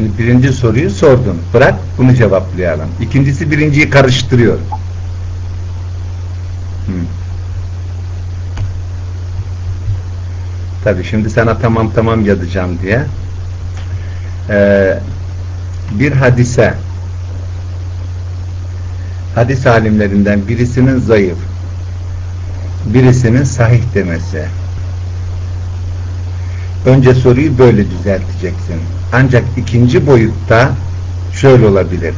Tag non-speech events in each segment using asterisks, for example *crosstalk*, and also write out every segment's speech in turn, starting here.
Şimdi birinci soruyu sordun. Bırak bunu cevaplayalım. İkincisi birinciyi karıştırıyor. Hmm. Tabi şimdi sana tamam tamam yazacağım diye ee, bir hadise hadis alimlerinden birisinin zayıf birisinin sahih demesi önce soruyu böyle düzelteceksin ancak ikinci boyutta şöyle olabilir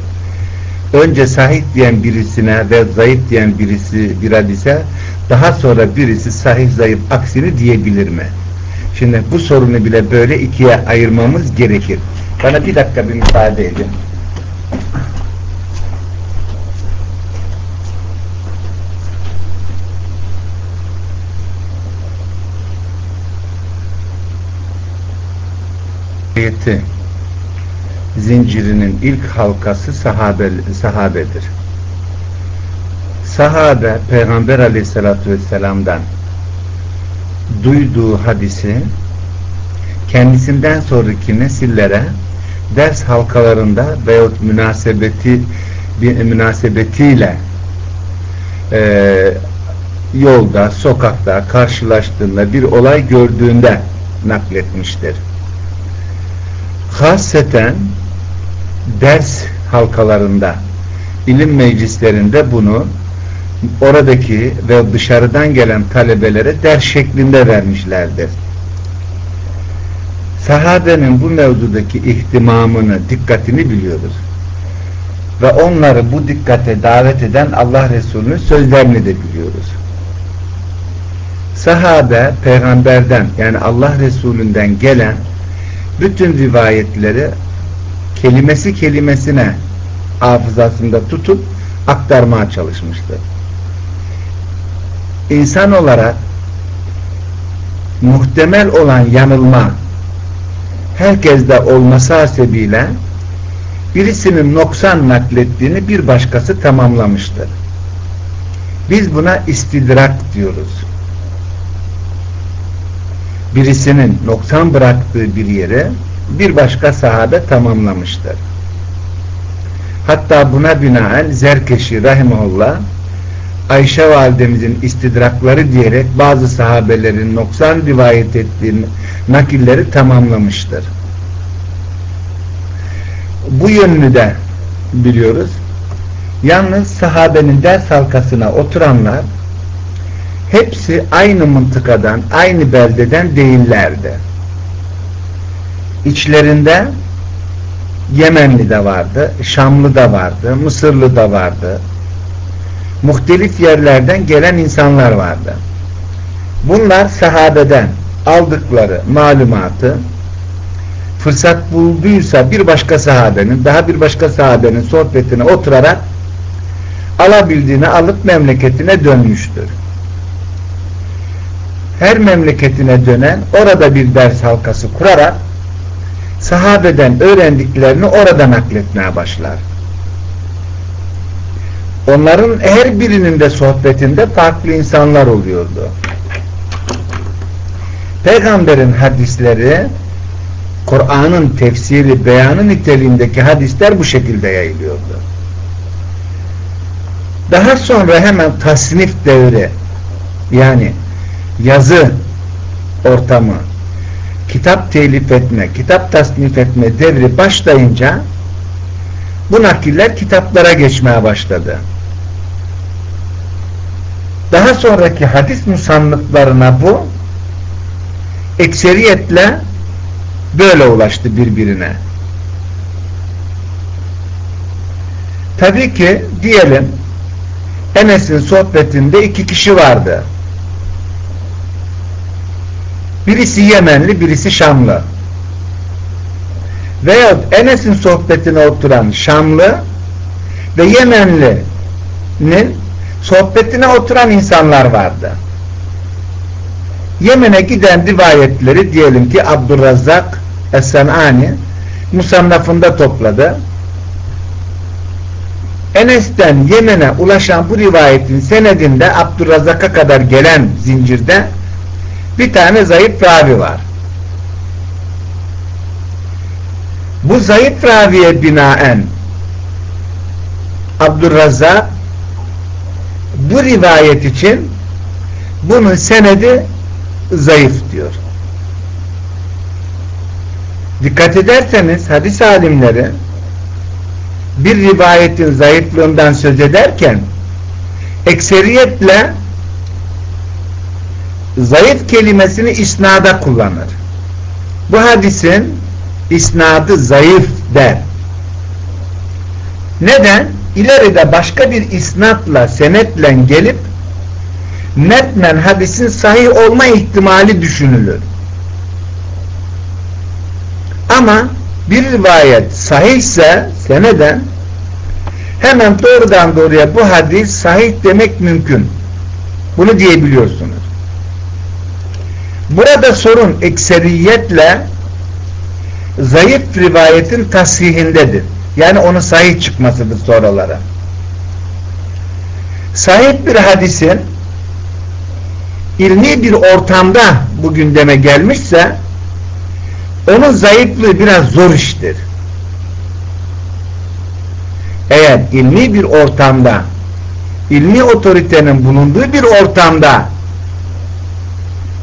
önce sahih diyen birisine ve zayıf diyen birisi bir hadise daha sonra birisi sahih zayıf aksini diyebilir mi? Şimdi bu sorunu bile böyle ikiye ayırmamız gerekir. Bana bir dakika bir müsaade edin. Ayeti zincirinin ilk halkası sahabe, sahabedir. Sahabe Peygamber aleyhissalatü vesselam'dan duyduğu hadisi kendisinden sonraki nesillere ders halkalarında veyahut münasebeti bir münasebetiyle e, yolda, sokakta karşılaştığında bir olay gördüğünde nakletmiştir. Haseten ders halkalarında ilim meclislerinde bunu oradaki ve dışarıdan gelen talebelere ders şeklinde vermişlerdir. Sahabenin bu mevzudaki ihtimamını, dikkatini biliyoruz. Ve onları bu dikkate davet eden Allah Resulü'nün sözlerini de biliyoruz. Sahabe, peygamberden yani Allah Resulü'nden gelen bütün rivayetleri kelimesi kelimesine hafızasında tutup aktarmaya çalışmıştır insan olarak muhtemel olan yanılma herkeste olması hasebiyle birisinin noksan naklettiğini bir başkası tamamlamıştır. Biz buna istidrak diyoruz. Birisinin noksan bıraktığı bir yere bir başka sahabe tamamlamıştır. Hatta buna binaen Zerkeşi Rahimullah Ayşe validemizin istidrakları diyerek bazı sahabelerin noksan rivayet ettiği nakilleri tamamlamıştır. Bu yönünü de biliyoruz. Yalnız sahabenin ders halkasına oturanlar hepsi aynı mıntıkadan, aynı beldeden değillerdi. İçlerinde Yemenli de vardı, Şamlı da vardı, Mısırlı da vardı, muhtelif yerlerden gelen insanlar vardı. Bunlar sahabeden aldıkları malumatı fırsat bulduysa bir başka sahabenin daha bir başka sahabenin sohbetine oturarak alabildiğini alıp memleketine dönmüştür. Her memleketine dönen orada bir ders halkası kurarak sahabeden öğrendiklerini orada nakletmeye başlar. Onların her birinin de sohbetinde farklı insanlar oluyordu. Peygamberin hadisleri Kur'an'ın tefsiri, beyanı niteliğindeki hadisler bu şekilde yayılıyordu. Daha sonra hemen tasnif devri yani yazı ortamı kitap telif etme, kitap tasnif etme devri başlayınca bu nakiller kitaplara geçmeye başladı daha sonraki hadis musanlıklarına bu ekseriyetle böyle ulaştı birbirine. Tabii ki diyelim Enes'in sohbetinde iki kişi vardı. Birisi Yemenli, birisi Şamlı. Veyahut Enes'in sohbetine oturan Şamlı ve Yemenli'nin sohbetine oturan insanlar vardı. Yemen'e giden rivayetleri diyelim ki Abdurrazzak Es-Sen'ani musannafında topladı. Enes'ten Yemen'e ulaşan bu rivayetin senedinde Abdurrazzak'a kadar gelen zincirde bir tane zayıf ravi var. Bu zayıf raviye binaen Abdurrazzak bu rivayet için bunun senedi zayıf diyor. Dikkat ederseniz hadis alimleri bir rivayetin zayıflığından söz ederken ekseriyetle zayıf kelimesini isnada kullanır. Bu hadisin isnadı zayıf der. Neden? İleride başka bir isnatla, senetle gelip netmen hadisin sahih olma ihtimali düşünülür. Ama bir rivayet sahihse seneden hemen doğrudan doğruya bu hadis sahih demek mümkün. Bunu diyebiliyorsunuz. Burada sorun ekseriyetle zayıf rivayetin tasihindedir. Yani onun sahih çıkmasıdır sonralara. Sahih bir hadisin ilmi bir ortamda bu gündeme gelmişse onun zayıflığı biraz zor iştir. Eğer ilmi bir ortamda ilmi otoritenin bulunduğu bir ortamda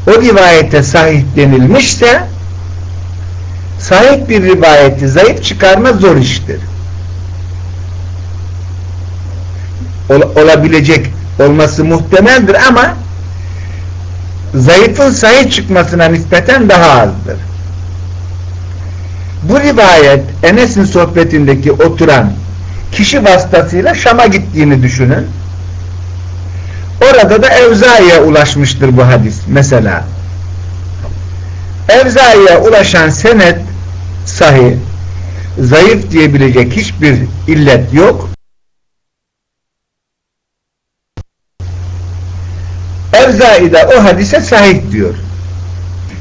o rivayete sahih denilmişse sahih bir rivayeti zayıf çıkarma zor iştir. Ol, olabilecek olması muhtemeldir ama zayıfın sahih çıkmasına nispeten daha azdır. Bu rivayet Enes'in sohbetindeki oturan kişi vasıtasıyla Şam'a gittiğini düşünün. Orada da Evzai'ye ulaşmıştır bu hadis mesela. Evzai'ye ulaşan senet sahih, zayıf diyebilecek hiçbir illet yok. Evzai de o hadise sahih diyor.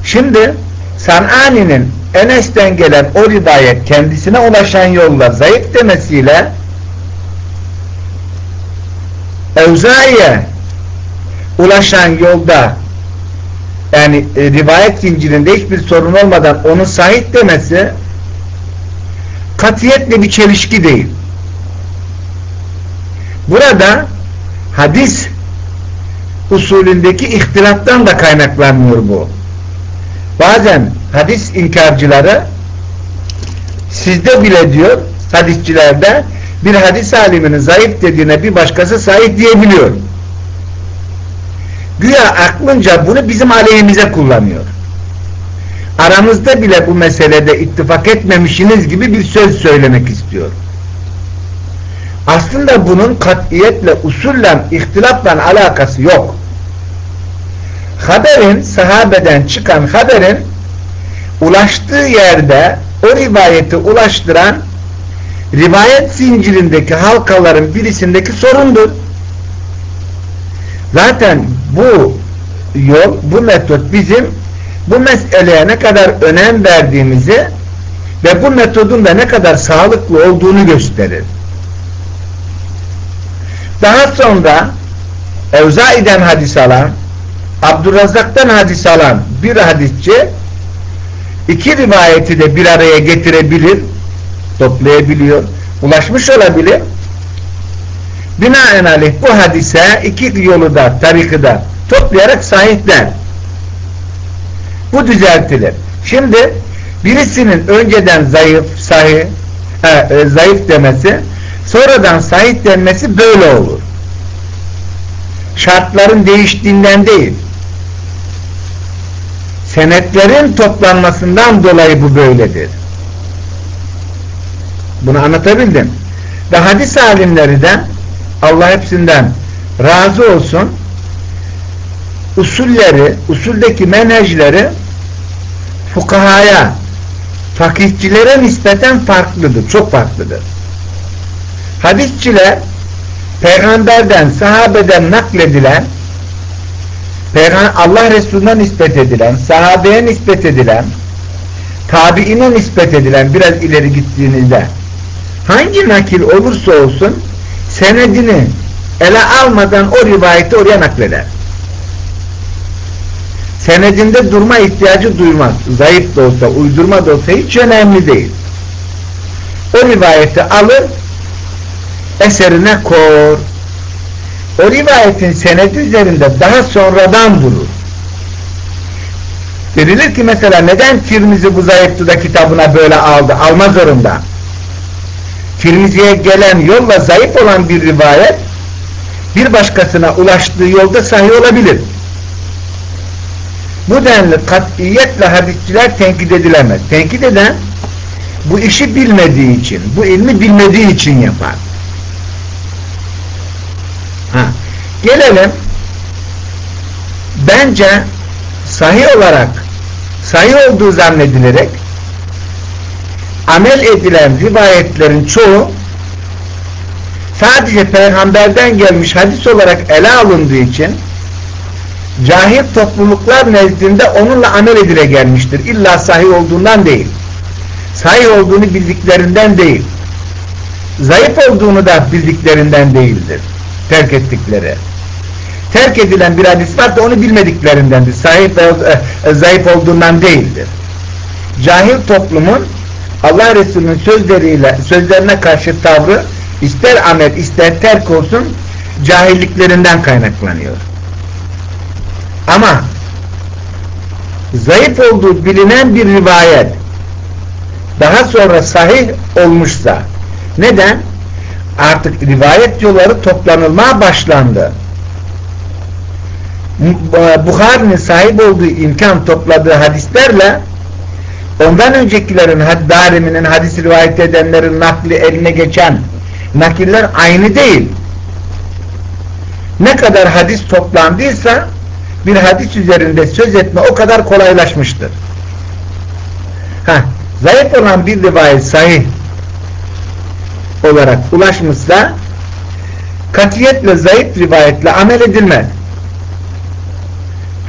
Şimdi San'ani'nin Enes'ten gelen o rivayet kendisine ulaşan yolla zayıf demesiyle Evzai'ye ulaşan yolda yani e, rivayet zincirinde hiçbir sorun olmadan onun sahih demesi katiyetle bir çelişki değil. Burada hadis usulündeki ihtilaftan da kaynaklanmıyor bu. Bazen hadis inkarcıları sizde bile diyor hadisçilerde bir hadis aliminin zayıf dediğine bir başkası sahih diyebiliyor. Güya aklınca bunu bizim aleyhimize kullanıyor. Aramızda bile bu meselede ittifak etmemişsiniz gibi bir söz söylemek istiyor. Aslında bunun katiyetle, usulle, ihtilafla alakası yok. Haberin, sahabeden çıkan haberin ulaştığı yerde o rivayeti ulaştıran rivayet zincirindeki halkaların birisindeki sorundur. Zaten bu yol, bu metot bizim bu meseleye ne kadar önem verdiğimizi ve bu metodun da ne kadar sağlıklı olduğunu gösterir. Daha sonra Evzai'den hadis alan Abdurrazak'tan hadis alan bir hadisçi iki rivayeti de bir araya getirebilir toplayabiliyor ulaşmış olabilir binaenaleyh bu hadise iki yolu da tarikı da toplayarak sahipler bu düzeltilir şimdi birisinin önceden zayıf sahih e, e, zayıf demesi sonradan sahih denmesi böyle olur şartların değiştiğinden değil senetlerin toplanmasından dolayı bu böyledir. Bunu anlatabildim. Ve hadis alimleri de Allah hepsinden razı olsun usulleri, usuldeki menajleri fukahaya fakihçilere nispeten farklıdır. Çok farklıdır. Hadisçiler peygamberden, sahabeden nakledilen Allah Resulü'ne nispet edilen, sahabeye nispet edilen, tabiine nispet edilen biraz ileri gittiğinizde hangi nakil olursa olsun senedini ele almadan o rivayeti oraya nakleder. Senedinde durma ihtiyacı duymaz. Zayıf da olsa, uydurma da olsa hiç önemli değil. o rivayeti alır eserine kor. O rivayetin senedi üzerinde daha sonradan durur. Denilir ki mesela neden Tirmizi bu zayıftıda kitabına böyle aldı? Alma zorunda. Tirmizi'ye gelen yolla zayıf olan bir rivayet bir başkasına ulaştığı yolda sahih olabilir. Bu denli katiyetle hadisçiler tenkit edilemez. Tenkit eden bu işi bilmediği için, bu ilmi bilmediği için yapar. Ha. Gelelim bence sahih olarak sahih olduğu zannedilerek amel edilen rivayetlerin çoğu sadece peygamberden gelmiş hadis olarak ele alındığı için cahil topluluklar nezdinde onunla amel edile gelmiştir. İlla sahih olduğundan değil. Sahih olduğunu bildiklerinden değil. Zayıf olduğunu da bildiklerinden değildir. Terk ettikleri. Terk edilen bir hadis var da onu bilmediklerindendir. Sahih ve e, zayıf olduğundan değildir. Cahil toplumun Allah Resulü'nün sözleriyle sözlerine karşı tavrı ister amel ister terk olsun cahilliklerinden kaynaklanıyor. Ama zayıf olduğu bilinen bir rivayet daha sonra sahih olmuşsa neden? Artık rivayet yolları toplanılmaya başlandı. Bukhari'nin sahip olduğu imkan topladığı hadislerle ondan öncekilerin Dariminin hadis rivayet edenlerin nakli eline geçen nakiller aynı değil. Ne kadar hadis toplandıysa bir hadis üzerinde söz etme o kadar kolaylaşmıştır. Ha, zayıf olan bir rivayet sahih olarak ulaşmışsa katiyetle zayıf rivayetle amel edilmez.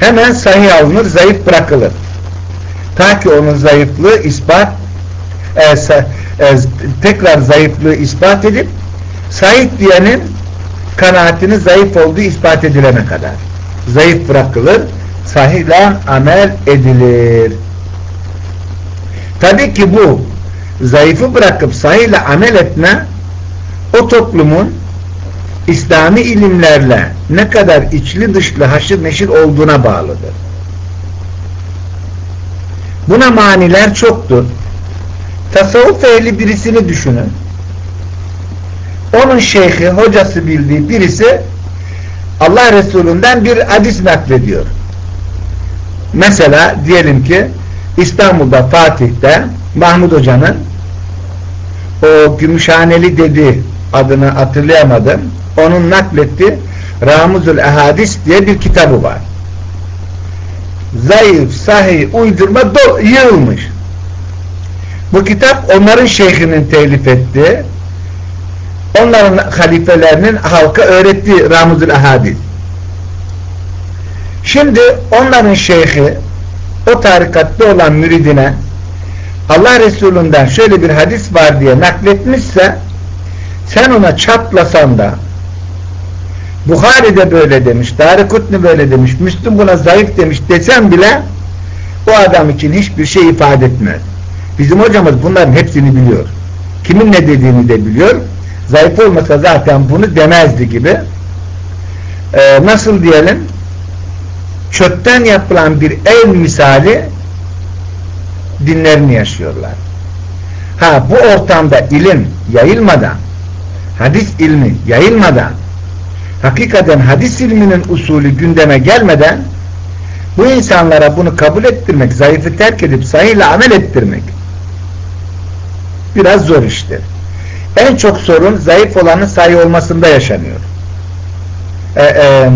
Hemen sahih alınır, zayıf bırakılır. Ta ki onun zayıflığı ispat e, e, tekrar zayıflığı ispat edip sahih diyenin kanaatini zayıf olduğu ispat edilene kadar. Zayıf bırakılır, sahihle amel edilir. Tabii ki bu zayıfı bırakıp sahihle amel etme o toplumun İslami ilimlerle ne kadar içli dışlı haşır neşir olduğuna bağlıdır. Buna maniler çoktur. Tasavvuf ehli birisini düşünün. Onun şeyhi, hocası bildiği birisi Allah Resulü'nden bir hadis naklediyor. Mesela diyelim ki İstanbul'da Fatih'te Mahmud Hoca'nın o Gümüşhaneli dedi adını hatırlayamadım. Onun nakletti Ramuzul Ehadis diye bir kitabı var. Zayıf, sahih, uydurma yığılmış. Bu kitap onların şeyhinin telif ettiği onların halifelerinin halka öğrettiği Ramuzul Ahadis. Şimdi onların şeyhi o tarikatta olan müridine Allah Resulü'nden şöyle bir hadis var diye nakletmişse sen ona çatlasan da Bukhari de böyle demiş, Darikutni böyle demiş, Müslüm buna zayıf demiş desem bile o adam için hiçbir şey ifade etmez. Bizim hocamız bunların hepsini biliyor. Kimin ne dediğini de biliyor. Zayıf olmasa zaten bunu demezdi gibi. Ee, nasıl diyelim? Çöpten yapılan bir ev misali dinlerini yaşıyorlar. Ha bu ortamda ilim yayılmadan hadis ilmi yayılmadan hakikaten hadis ilminin usulü gündeme gelmeden bu insanlara bunu kabul ettirmek, zayıfı terk edip sahihle amel ettirmek biraz zor iştir. En çok sorun zayıf olanın sahih olmasında yaşanıyor. E, e,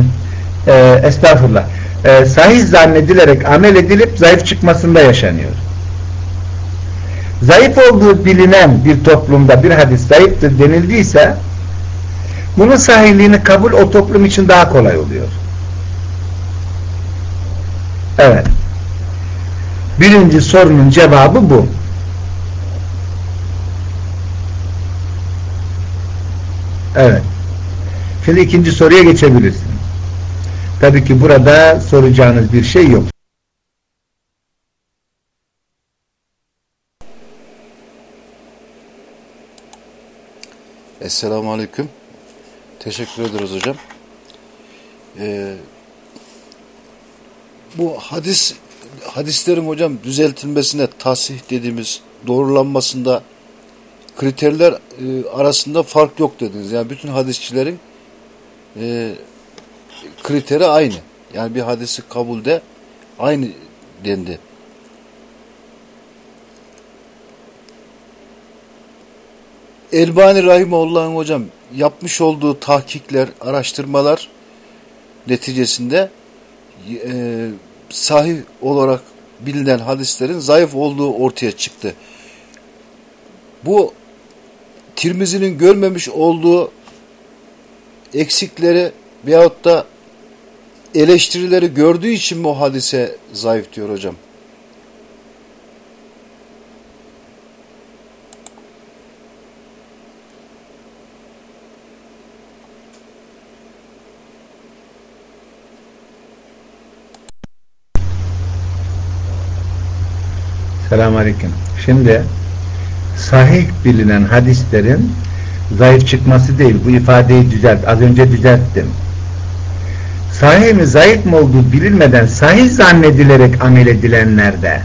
e, estağfurullah. E, sahih zannedilerek amel edilip zayıf çıkmasında yaşanıyor. Zayıf olduğu bilinen bir toplumda bir hadis zayıftır denildiyse bunun sahihliğini kabul o toplum için daha kolay oluyor. Evet. Birinci sorunun cevabı bu. Evet. Şimdi ikinci soruya geçebilirsin. Tabii ki burada soracağınız bir şey yok. Esselamu Aleyküm. Teşekkür ederiz hocam. Ee, bu hadis hadislerin hocam düzeltilmesine tasih dediğimiz doğrulanmasında kriterler e, arasında fark yok dediniz. Yani bütün hadisçilerin e, kriteri aynı. Yani bir hadisi kabulde aynı dendi. Elbani Rahimullah'ın hocam yapmış olduğu tahkikler, araştırmalar neticesinde e, sahih olarak bilinen hadislerin zayıf olduğu ortaya çıktı. Bu Tirmizi'nin görmemiş olduğu eksikleri veyahut da eleştirileri gördüğü için mi o hadise zayıf diyor hocam? Selamun Aleyküm. Şimdi sahih bilinen hadislerin zayıf çıkması değil. Bu ifadeyi düzelt. Az önce düzelttim. Sahih mi zayıf mı olduğu bilinmeden sahih zannedilerek amel edilenlerde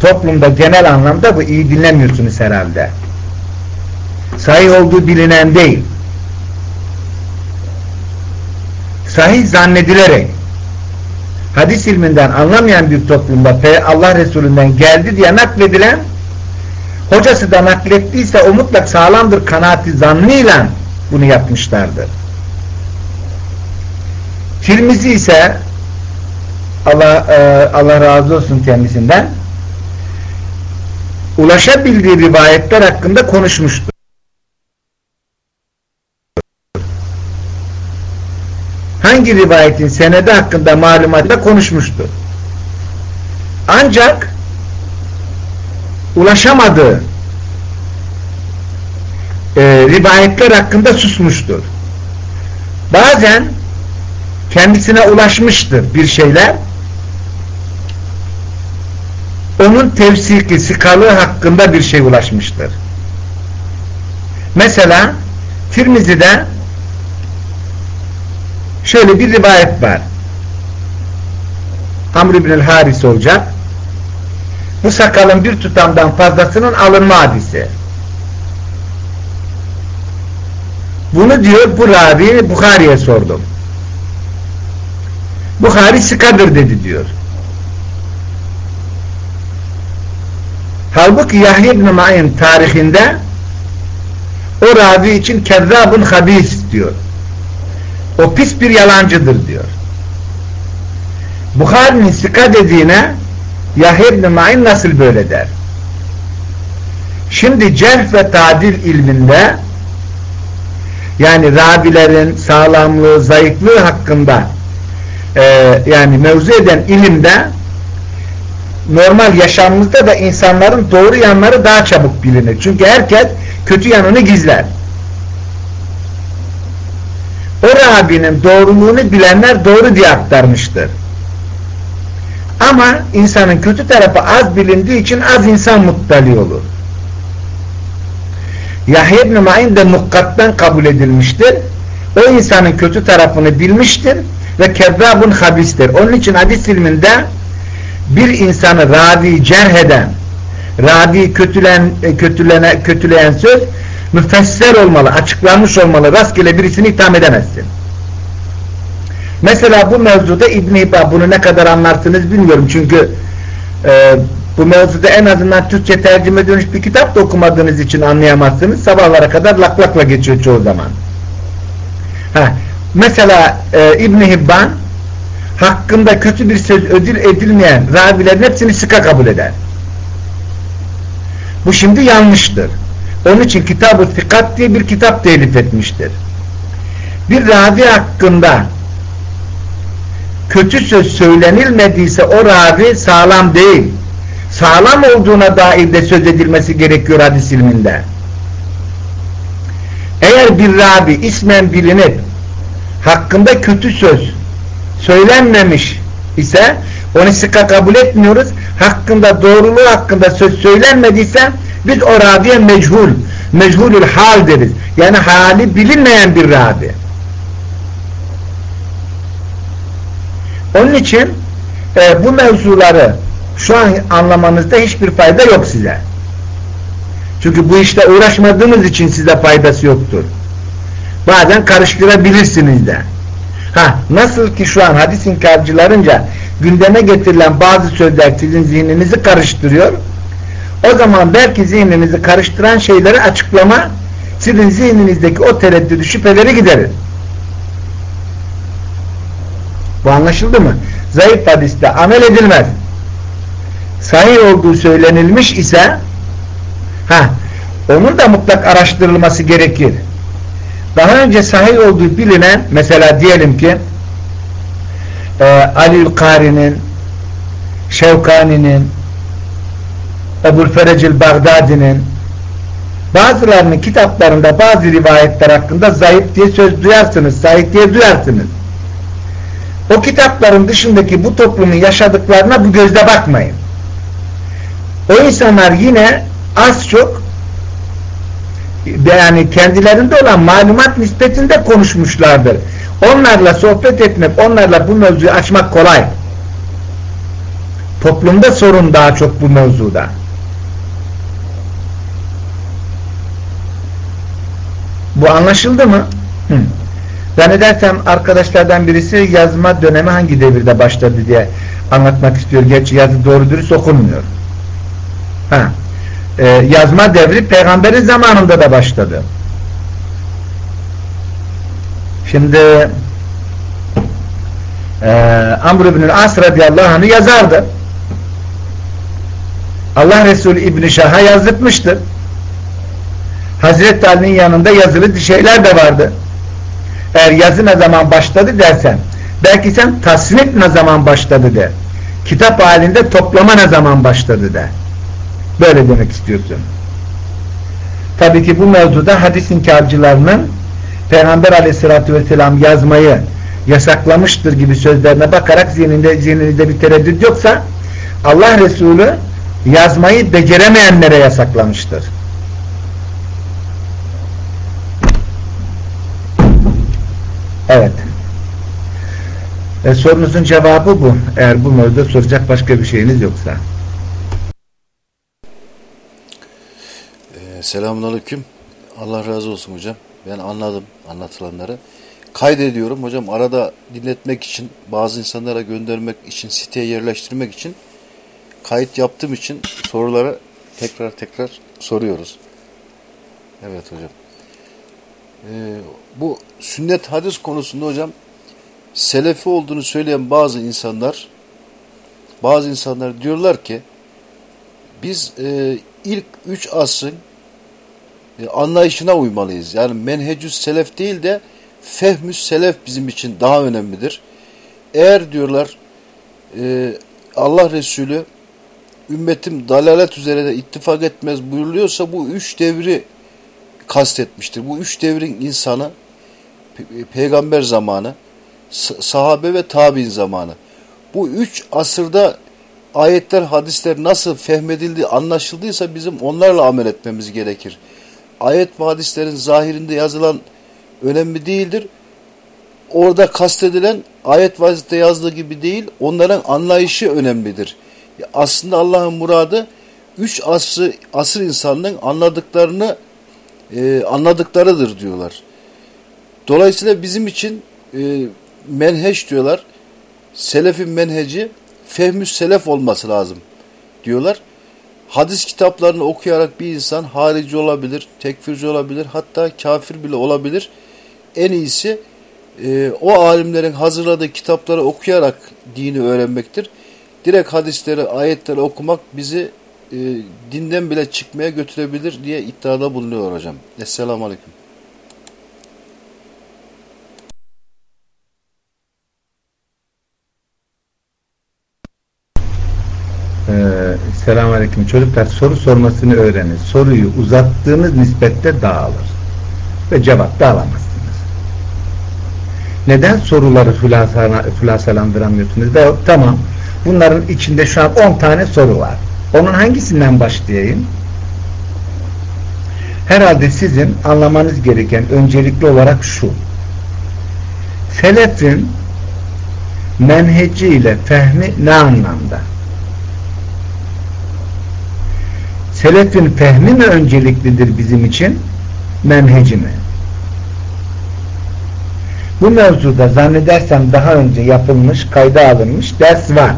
toplumda genel anlamda bu iyi dinlemiyorsunuz herhalde. Sahih olduğu bilinen değil. Sahih zannedilerek hadis ilminden anlamayan bir toplumda Allah Resulü'nden geldi diye nakledilen hocası da naklettiyse o mutlak sağlamdır kanaati zannıyla bunu yapmışlardır. Tirmizi ise Allah, e, Allah razı olsun kendisinden ulaşabildiği rivayetler hakkında konuşmuştur. Hangi rivayetin senedi hakkında malumatla konuşmuştu. Ancak ulaşamadığı e, rivayetler hakkında susmuştur. Bazen kendisine ulaşmıştır bir şeyler onun tevsiki, sıkalığı hakkında bir şey ulaşmıştır. Mesela Tirmizi'de şöyle bir rivayet var. Amr ibn Haris olacak. Bu sakalın bir tutamdan fazlasının alınma hadisi. Bunu diyor bu ravi Bukhari'ye sordum. Bukhari sıkadır dedi diyor. Halbuki Yahya ibn Ma'in tarihinde o ravi için kezzabun habis diyor. O pis bir yalancıdır diyor. Bukhari'nin sika dediğine Yahya ibn Ma'in nasıl böyle der? Şimdi cerh ve tadil ilminde yani rabilerin sağlamlığı, zayıflığı hakkında e, yani mevzu eden ilimde normal yaşamımızda da insanların doğru yanları daha çabuk bilinir. Çünkü herkes kötü yanını gizler. O Rabbinin doğruluğunu bilenler doğru diye aktarmıştır. Ama insanın kötü tarafı az bilindiği için az insan muttali olur. Yahya ibn Ma'in de nukkattan kabul edilmiştir. O insanın kötü tarafını bilmiştir ve kezzabun habistir. Onun için hadis ilminde bir insanı ravi cerh eden, ravi kötülen, kötülene, kötüleyen söz müfesser olmalı, açıklanmış olmalı, rastgele birisini itham edemezsin. Mesela bu mevzuda İbn-i bunu ne kadar anlarsınız bilmiyorum çünkü e, bu mevzuda en azından Türkçe tercüme dönüş bir kitap da okumadığınız için anlayamazsınız. Sabahlara kadar laklakla geçiyor çoğu zaman. Ha, mesela e, İbn-i Hibban hakkında kötü bir söz ödül edilmeyen ravilerin hepsini sıka kabul eder. Bu şimdi yanlıştır. Onun için Kitab-ı Fikat diye bir kitap telif etmiştir. Bir ravi hakkında kötü söz söylenilmediyse o ravi sağlam değil. Sağlam olduğuna dair de söz edilmesi gerekiyor hadis ilminde. Eğer bir ravi ismen bilinip hakkında kötü söz söylenmemiş ise onu sıka kabul etmiyoruz. Hakkında doğruluğu hakkında söz söylenmediyse Biz o raviye mechul, mechulül hal deriz. Yani hali bilinmeyen bir ravi. Onun için e, bu mevzuları şu an anlamanızda hiçbir fayda yok size. Çünkü bu işle uğraşmadığınız için size faydası yoktur. Bazen karıştırabilirsiniz de. Ha, nasıl ki şu an hadis inkarcılarınca gündeme getirilen bazı sözler sizin zihninizi karıştırıyor. O zaman belki zihninizi karıştıran şeyleri açıklama sizin zihninizdeki o tereddüdü şüpheleri giderir. Bu anlaşıldı mı? Zayıf hadiste amel edilmez. Sahih olduğu söylenilmiş ise ha, onun da mutlak araştırılması gerekir. Daha önce sahih olduğu bilinen mesela diyelim ki e, Ali'l Kari'nin Şevkani'nin Ebu'l Ferecil Bagdadi'nin bazılarının kitaplarında bazı rivayetler hakkında zayıf diye söz duyarsınız, sahih diye duyarsınız. O kitapların dışındaki bu toplumun yaşadıklarına bu gözle bakmayın. O insanlar yine az çok yani kendilerinde olan malumat nispetinde konuşmuşlardır. Onlarla sohbet etmek, onlarla bu mevzuyu açmak kolay. Toplumda sorun daha çok bu mevzuda. Bu anlaşıldı mı? Hı. Zannedersem arkadaşlardan birisi yazma dönemi hangi devirde başladı diye anlatmak istiyor. Gerçi yazı doğru dürüst okunmuyor. Ha. Ee, yazma devri peygamberin zamanında da başladı. Şimdi e, Amr ibn-i As radıyallahu anh'ı yazardı. Allah Resulü İbn-i Şah'a yazdırtmıştı. Hazreti Ali'nin yanında yazılı şeyler de vardı. Eğer yazı ne zaman başladı dersen belki sen tasnif ne zaman başladı de. Kitap halinde toplama ne zaman başladı de. Böyle demek istiyorsun. Tabii ki bu mevzuda hadis inkarcılarının Peygamber aleyhissalatü vesselam yazmayı yasaklamıştır gibi sözlerine bakarak zihninde, zihninizde bir tereddüt yoksa Allah Resulü yazmayı beceremeyenlere yasaklamıştır. Evet. E, sorunuzun cevabı bu. Eğer bu mevzuda soracak başka bir şeyiniz yoksa. Ee, Selamünaleyküm. Allah razı olsun hocam. Ben anladım anlatılanları. Kaydediyorum hocam. Arada dinletmek için, bazı insanlara göndermek için, siteye yerleştirmek için kayıt yaptığım için soruları tekrar tekrar soruyoruz. Evet hocam. Ee, bu sünnet hadis konusunda hocam selefi olduğunu söyleyen bazı insanlar bazı insanlar diyorlar ki biz e, ilk üç asrın e, anlayışına uymalıyız. Yani menhecüs selef değil de fehmüs selef bizim için daha önemlidir. Eğer diyorlar e, Allah Resulü ümmetim dalalet üzerine ittifak etmez buyuruluyorsa bu üç devri kastetmiştir. Bu üç devrin insanı pe peygamber zamanı, sahabe ve tabi'in zamanı. Bu üç asırda ayetler, hadisler nasıl fehmedildi, anlaşıldıysa bizim onlarla amel etmemiz gerekir. Ayet ve hadislerin zahirinde yazılan önemli değildir. Orada kastedilen ayet ve yazdığı gibi değil, onların anlayışı önemlidir. Aslında Allah'ın muradı üç asrı, asır insanının anladıklarını e, anladıklarıdır diyorlar. Dolayısıyla bizim için e, menheç diyorlar. Selefin menheci fehmü selef olması lazım diyorlar. Hadis kitaplarını okuyarak bir insan harici olabilir, tekfirci olabilir, hatta kafir bile olabilir. En iyisi e, o alimlerin hazırladığı kitapları okuyarak dini öğrenmektir. Direkt hadisleri, ayetleri okumak bizi e, dinden bile çıkmaya götürebilir diye iddiada bulunuyor hocam. Esselamu Aleyküm. Ee, Selamünaleyküm. Çocuklar soru sormasını öğrenin. Soruyu uzattığınız nispette dağılır. Ve cevap da alamazsınız. Neden soruları fülasalandıramıyorsunuz? Da, tamam. Bunların içinde şu an 10 tane soru var. Onun hangisinden başlayayım? herhalde sizin anlamanız gereken öncelikli olarak şu. Selefin menheci ile fehmi ne anlamda? Selefin fehmi mi önceliklidir bizim için? Menheci mi? Bu mevzuda zannedersem daha önce yapılmış, kayda alınmış ders var.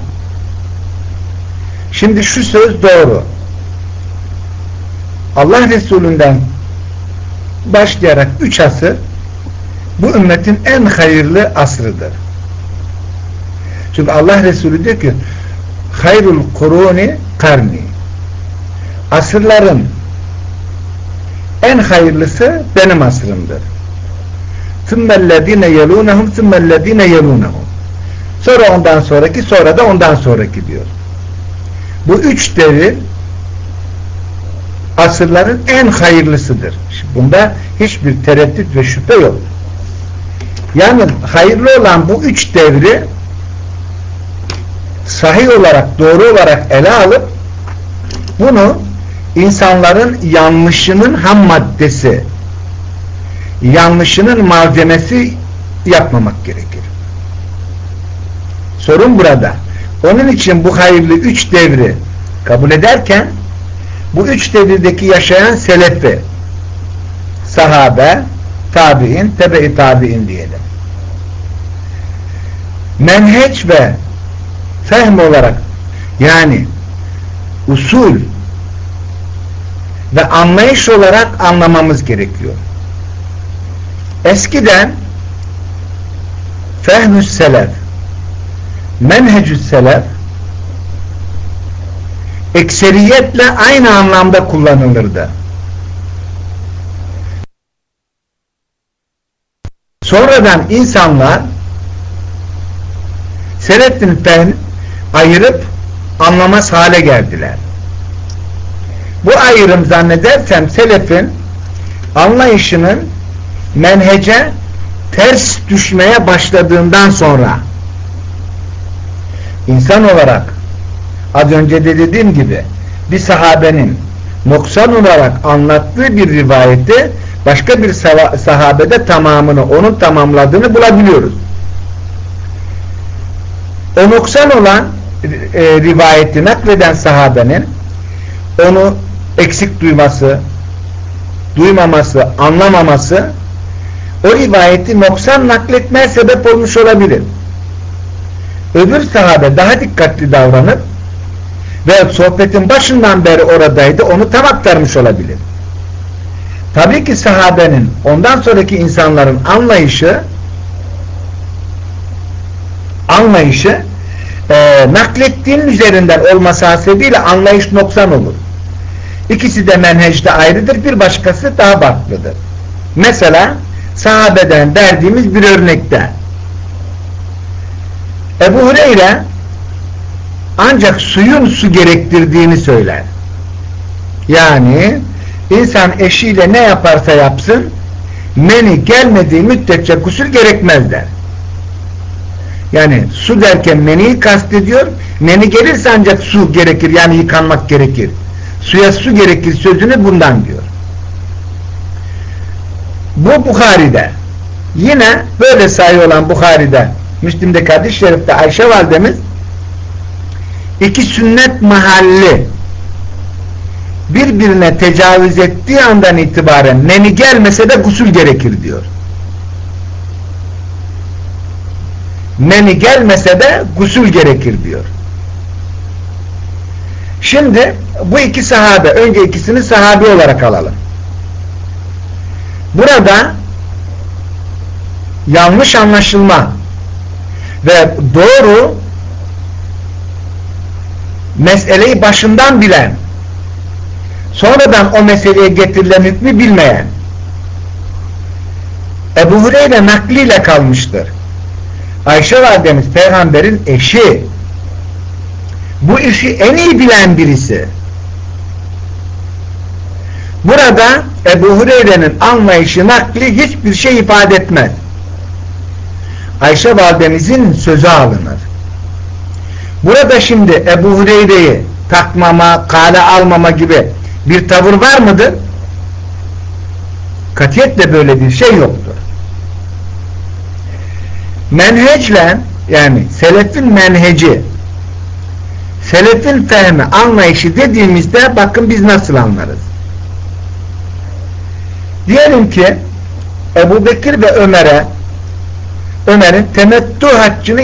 Şimdi şu söz doğru. Allah Resulü'nden başlayarak üç asır bu ümmetin en hayırlı asrıdır. Çünkü Allah Resulü diyor ki hayrul kuruni karni asırların en hayırlısı benim asrımdır. ثُمَّ yelunahum ثُمَّ yelunahum Sonra ondan sonraki, sonra da ondan sonraki diyor. Bu üç devir asırların en hayırlısıdır. Bunda hiçbir tereddüt ve şüphe yok. Yani hayırlı olan bu üç devri sahih olarak, doğru olarak ele alıp bunu insanların yanlışının ham maddesi yanlışının malzemesi yapmamak gerekir. Sorun burada. Onun için bu hayırlı üç devri kabul ederken bu üç devirdeki yaşayan selefi sahabe, tabi'in, tebe-i tabi'in diyelim. Menheç ve fehm olarak yani usul ve anlayış olarak anlamamız gerekiyor. Eskiden fehmü selef menhecü selef ekseriyetle aynı anlamda kullanılırdı. Sonradan insanlar selefin fehm ayırıp anlamaz hale geldiler. Bu ayrım zannedersem selefin anlayışının menhece ters düşmeye başladığından sonra insan olarak az önce de dediğim gibi bir sahabenin noksan olarak anlattığı bir rivayeti başka bir sahabede tamamını onun tamamladığını bulabiliyoruz. O noksan olan e, rivayeti nakleden sahabenin onu eksik duyması, duymaması, anlamaması o rivayeti noksan nakletmeye sebep olmuş olabilir. Öbür sahabe daha dikkatli davranıp ve sohbetin başından beri oradaydı onu tam aktarmış olabilir. Tabii ki sahabenin ondan sonraki insanların anlayışı anlayışı e, naklettiğinin üzerinden olması hasebiyle anlayış noksan olur. İkisi de menhecde ayrıdır. Bir başkası daha farklıdır. Mesela sahabeden verdiğimiz bir örnekte Ebu Hureyre ancak suyun su gerektirdiğini söyler. Yani insan eşiyle ne yaparsa yapsın meni gelmediği müddetçe kusur gerekmez der. Yani su derken meniyi kastediyor. Meni gelirse ancak su gerekir yani yıkanmak gerekir. Suya su gerekir sözünü bundan diyor. Bu Bukhari'de. Yine böyle sayı olan Bukhari'de Müslim'deki hadis-i şerifte Ayşe validemiz iki sünnet mahalli birbirine tecavüz ettiği andan itibaren neni gelmese de gusül gerekir diyor. Neni gelmese de gusül gerekir diyor. Şimdi bu iki sahabe, önce ikisini sahabe olarak alalım. Burada yanlış anlaşılma ve doğru meseleyi başından bilen sonradan o meseleye getirilen hükmü bilmeyen Ebu Hureyre nakliyle kalmıştır. Ayşe validemiz peygamberin eşi bu işi en iyi bilen birisi. Burada Ebu Hureyre'nin anlayışı nakli hiçbir şey ifade etmez. Ayşe validemizin sözü alınır. Burada şimdi Ebu Hureyre'yi takmama, kale almama gibi bir tavır var mıdır? Katiyetle böyle bir şey yoktur. Menhecle yani selefin menheci selefin fehmi anlayışı dediğimizde bakın biz nasıl anlarız. Diyelim ki Ebu Bekir ve Ömer'e Ömer'in temettü haccını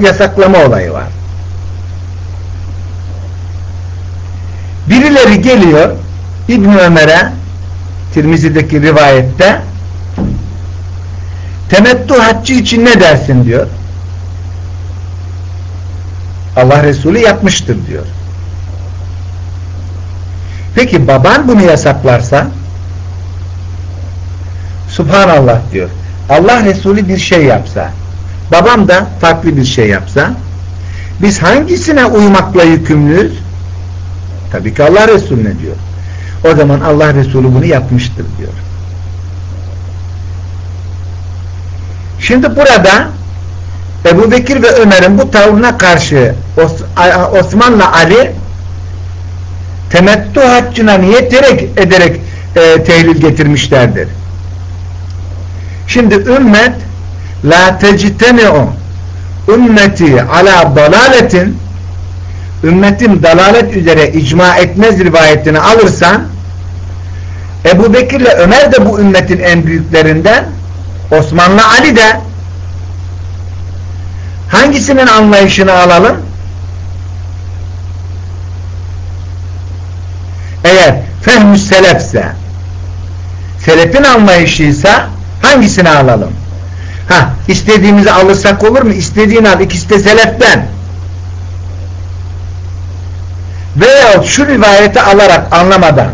yasaklama olayı var. Birileri geliyor İbn Ömer'e Tirmizi'deki rivayette temettü haccı için ne dersin diyor. Allah Resulü yapmıştır diyor. Peki baban bunu yasaklarsa Subhanallah diyor. Allah Resulü bir şey yapsa babam da farklı bir şey yapsa biz hangisine uymakla yükümlüyüz? Tabii ki Allah Resulüne diyor. O zaman Allah Resulü bunu yapmıştır diyor. Şimdi burada Ebu Bekir ve Ömer'in bu tavrına karşı Osman'la Ali temettü haccına niyet ederek, e, tehlil getirmişlerdir. Şimdi ümmet la tectemi'u ümmeti ala dalaletin ümmetim dalalet üzere icma etmez rivayetini alırsan Ebu Bekir ile Ömer de bu ümmetin en büyüklerinden Osmanlı Ali de hangisinin anlayışını alalım? Eğer fehm selefse selefin anlayışıysa hangisini alalım? Ha, istediğimizi alırsak olur mu? İstediğini al. İkisi de seleften. Veya şu rivayeti alarak anlamadan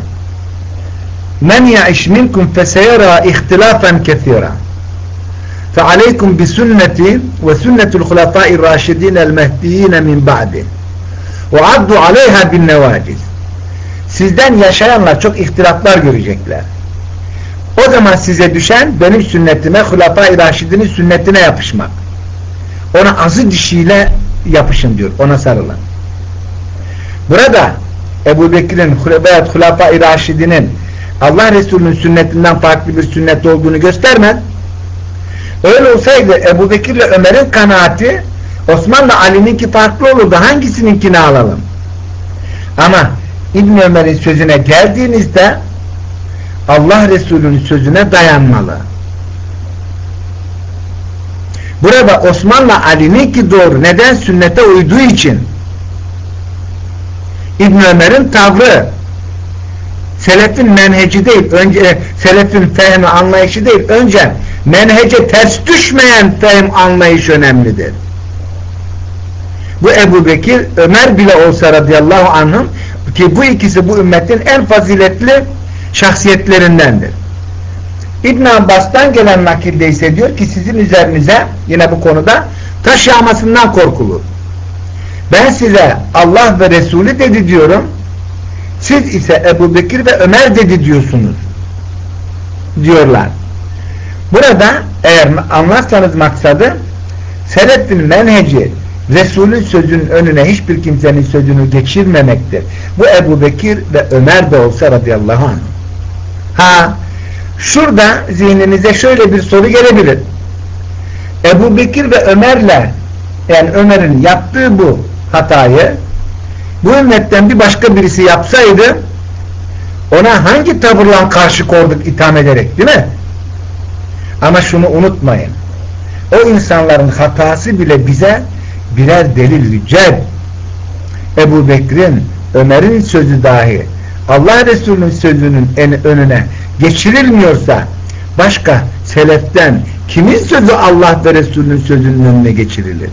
men ya'iş minkum feseyara ihtilafan kethira فعليكم بسنتي وسنة الخلفاء الراشدين المهديين من بعده وعضوا عليها بالنواجز sizden yaşayanlar çok ihtilaflar görecekler o zaman size düşen benim sünnetime Hulafai Raşidinin sünnetine yapışmak ona azı dişiyle yapışın diyor ona sarılın burada Ebu Bekir'in Hulafai Raşidinin Allah Resulü'nün sünnetinden farklı bir sünnet olduğunu göstermez Öyle olsaydı Ebu Bekir ile Ömer'in kanaati Osman'la Ali'ninki farklı olurdu. Hangisininkini alalım? Ama İbn Ömer'in sözüne geldiğinizde Allah Resulü'nün sözüne dayanmalı. Burada Osman'la Ali'ninki doğru. Neden? Sünnete uyduğu için. İbn Ömer'in tavrı selefin menheci değil, önce selefin fehmi anlayışı değil, önce menhece ters düşmeyen fehim anlayış önemlidir. Bu Ebu Bekir, Ömer bile olsa radıyallahu anh'ın ki bu ikisi bu ümmetin en faziletli şahsiyetlerindendir. İbn Abbas'tan gelen nakilde ise diyor ki sizin üzerinize yine bu konuda taş yağmasından korkulur. Ben size Allah ve Resulü dedi diyorum. Siz ise Ebu Bekir ve Ömer dedi diyorsunuz. Diyorlar. Burada eğer anlarsanız maksadı selefin menheci Resulün sözünün önüne hiçbir kimsenin sözünü geçirmemektir. Bu Ebu Bekir ve Ömer de olsa radıyallahu anh. Ha şurada zihninize şöyle bir soru gelebilir. Ebu Bekir ve Ömer'le yani Ömer'in yaptığı bu hatayı bu ümmetten bir başka birisi yapsaydı ona hangi tavırla karşı koyduk itham ederek değil mi? Ama şunu unutmayın. O insanların hatası bile bize birer delil hüccet. Ebu Bekir'in, Ömer'in sözü dahi Allah Resulü'nün sözünün en önüne geçirilmiyorsa başka seleften kimin sözü Allah ve Resulü'nün sözünün önüne geçirilir?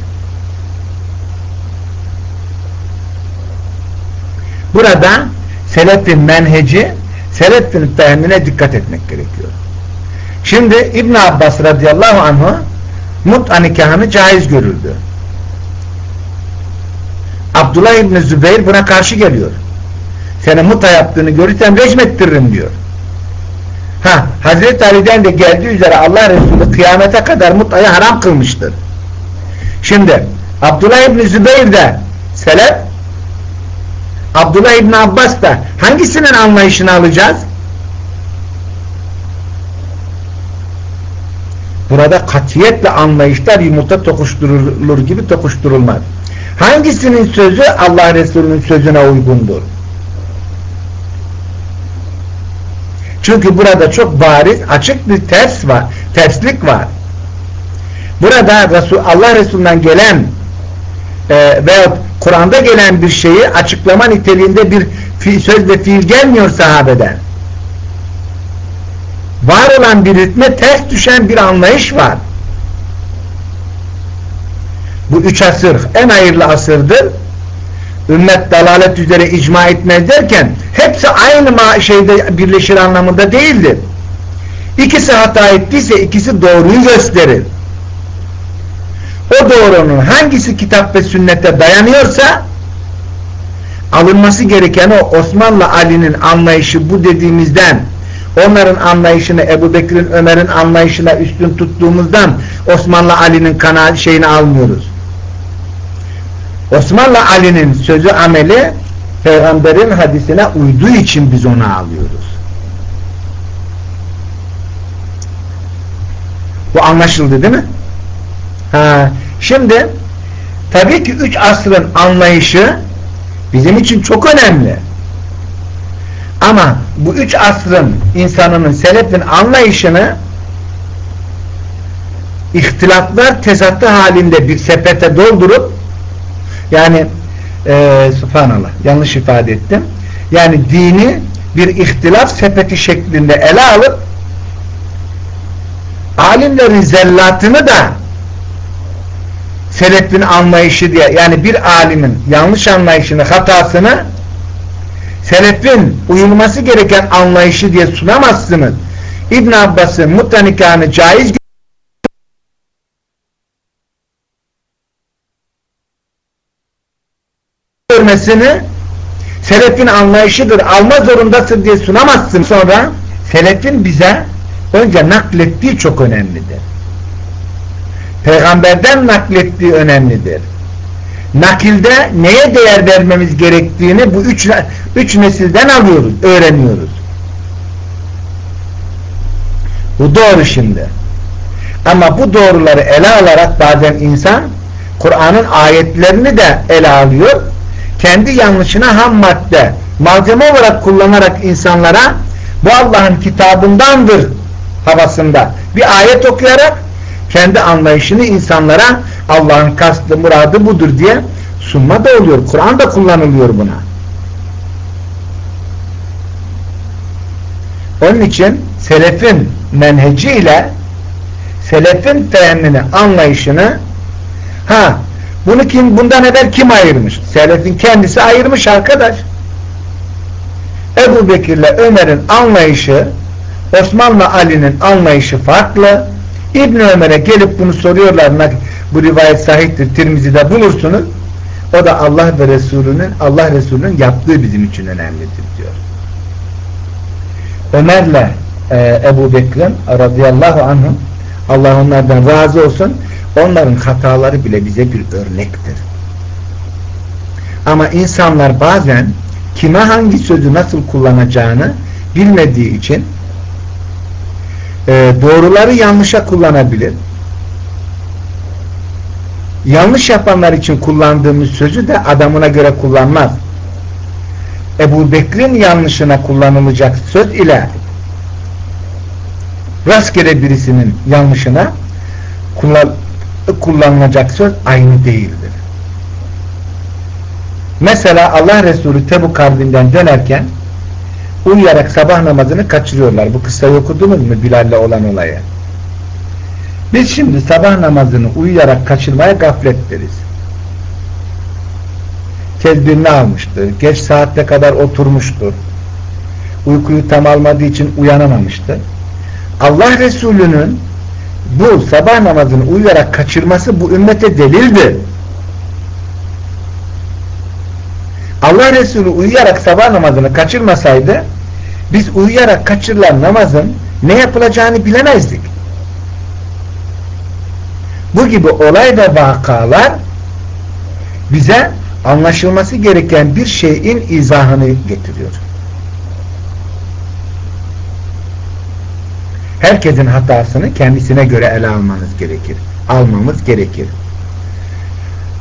Burada selefin menheci, selefin fehmine dikkat etmek gerekiyor. Şimdi İbn Abbas radıyallahu anh'ı mut'a nikahını caiz görüldü. Abdullah İbni Zübeyir buna karşı geliyor. Seni muta yaptığını görürsem rejmettiririm diyor. Ha, Hazreti Ali'den de geldiği üzere Allah Resulü kıyamete kadar mutayı haram kılmıştır. Şimdi Abdullah İbni Zübeyir de selef Abdullah İbni Abbas da hangisinin anlayışını alacağız? Burada katiyetle anlayışlar yumurta tokuşturulur gibi tokuşturulmaz. Hangisinin sözü Allah Resulü'nün sözüne uygundur? Çünkü burada çok bariz, açık bir ters var, terslik var. Burada Resul, Allah Resulü'nden gelen e, veya Kur'an'da gelen bir şeyi açıklama niteliğinde bir fi, söz ve fiil gelmiyor sahabeden. Var olan bir hükme ters düşen bir anlayış var. Bu üç asır en hayırlı asırdır. Ümmet dalalet üzere icma etmez derken hepsi aynı şeyde birleşir anlamında değildir. İkisi hata ettiyse ikisi doğruyu gösterir. O doğrunun hangisi kitap ve sünnete dayanıyorsa alınması gereken o Osmanlı Ali'nin anlayışı bu dediğimizden onların anlayışını Ebu Bekir'in Ömer'in anlayışına üstün tuttuğumuzdan Osmanlı Ali'nin şeyini almıyoruz. Osmanlı Ali'nin sözü ameli peygamberin hadisine uyduğu için biz onu alıyoruz. Bu anlaşıldı değil mi? Ha, şimdi tabii ki üç asrın anlayışı bizim için çok önemli. Ama bu üç asrın insanının selefin anlayışını ihtilaflar tezatlı halinde bir sepete doldurup yani e, subhanallah yanlış ifade ettim. Yani dini bir ihtilaf sepeti şeklinde ele alıp alimlerin zellatını da selefin anlayışı diye yani bir alimin yanlış anlayışını hatasını selefin uyulması gereken anlayışı diye sunamazsınız. İbn Abbas'ın mutanikanı caiz görmesini selefin anlayışıdır alma zorundasın diye sunamazsın sonra selefin bize önce naklettiği çok önemlidir peygamberden naklettiği önemlidir. Nakilde neye değer vermemiz gerektiğini bu üç, üç nesilden alıyoruz öğreniyoruz. Bu doğru şimdi. Ama bu doğruları ele alarak bazen insan Kur'an'ın ayetlerini de ele alıyor. Kendi yanlışına ham madde malzeme olarak kullanarak insanlara bu Allah'ın kitabındandır havasında bir ayet okuyarak kendi anlayışını insanlara Allah'ın kastı muradı budur diye sunma da oluyor. Kur'an da kullanılıyor buna. Onun için selefin menheciyle selefin fehmini, anlayışını ha bunu kim, bundan evvel kim ayırmış? Selefin kendisi ayırmış arkadaş. Ebu Bekir'le Ömer'in anlayışı Osmanlı Ali'nin anlayışı farklı. İbn Ömer'e gelip bunu soruyorlar. Bu rivayet sahiptir. Tirmizi'de bulursunuz. O da Allah ve Resulü'nün Allah Resulü'nün yaptığı bizim için önemlidir diyor. Ömer'le e, Ebu Bekir'in radıyallahu anhum Allah onlardan razı olsun onların hataları bile bize bir örnektir. Ama insanlar bazen kime hangi sözü nasıl kullanacağını bilmediği için e, doğruları yanlışa kullanabilir. Yanlış yapanlar için kullandığımız sözü de adamına göre kullanmaz. Ebu Bekir'in yanlışına kullanılacak söz ile rastgele birisinin yanlışına kullan kullanılacak söz aynı değildir. Mesela Allah Resulü Tebuk Harbi'nden dönerken uyuyarak sabah namazını kaçırıyorlar. Bu kıssayı okudunuz mu Bilal'le olan olayı? Biz şimdi sabah namazını uyuyarak kaçırmaya gaflet deriz. Tedbirini almıştır. Geç saatte kadar oturmuştur. Uykuyu tam almadığı için uyanamamıştır. Allah Resulü'nün bu sabah namazını uyuyarak kaçırması bu ümmete delildir. Allah Resulü uyuyarak sabah namazını kaçırmasaydı biz uyuyarak kaçırılan namazın ne yapılacağını bilemezdik. Bu gibi olay ve vakalar bize anlaşılması gereken bir şeyin izahını getiriyor. Herkesin hatasını kendisine göre ele almanız gerekir. Almamız gerekir.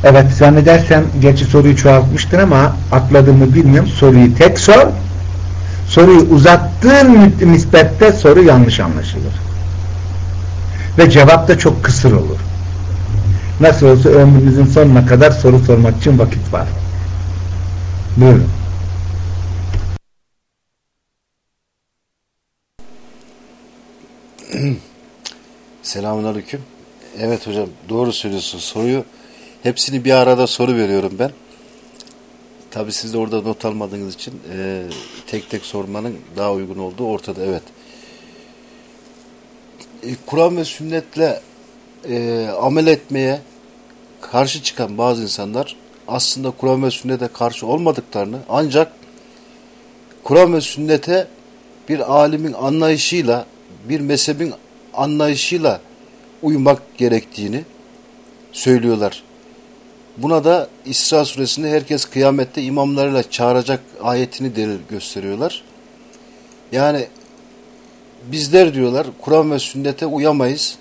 Evet zannedersem gerçi soruyu çoğaltmıştın ama atladığımı bilmiyorum. Soruyu tek sor. Soruyu uzattığın nispette soru yanlış anlaşılır. Ve cevap da çok kısır olur. Nasıl olsa ömrümüzün sonuna kadar soru sormak için vakit var. Buyurun. *clears throat* Selamun Aleyküm. Evet hocam doğru söylüyorsun. Soruyu hepsini bir arada soru veriyorum ben. Tabi siz de orada not almadığınız için e, tek tek sormanın daha uygun olduğu ortada. Evet. E, Kur'an ve sünnetle e, amel etmeye karşı çıkan bazı insanlar aslında Kur'an ve sünnete karşı olmadıklarını ancak Kur'an ve sünnete bir alimin anlayışıyla bir mezhebin anlayışıyla uymak gerektiğini söylüyorlar. Buna da İsra suresinde herkes kıyamette imamlarıyla çağıracak ayetini delil gösteriyorlar. Yani bizler diyorlar Kur'an ve sünnete uyamayız.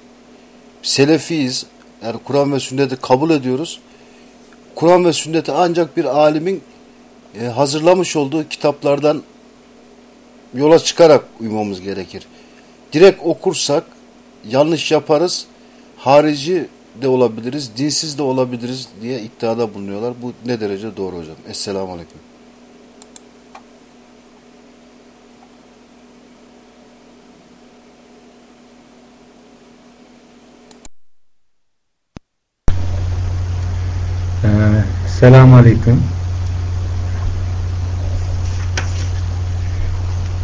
Selefiyiz. Yani Kur'an ve sünneti kabul ediyoruz. Kur'an ve sünneti ancak bir alimin e, hazırlamış olduğu kitaplardan yola çıkarak uymamız gerekir. Direkt okursak yanlış yaparız. Harici de olabiliriz, dinsiz de olabiliriz diye iddiada bulunuyorlar. Bu ne derece doğru hocam? Esselamu Aleyküm. Ee, Selamun Aleyküm.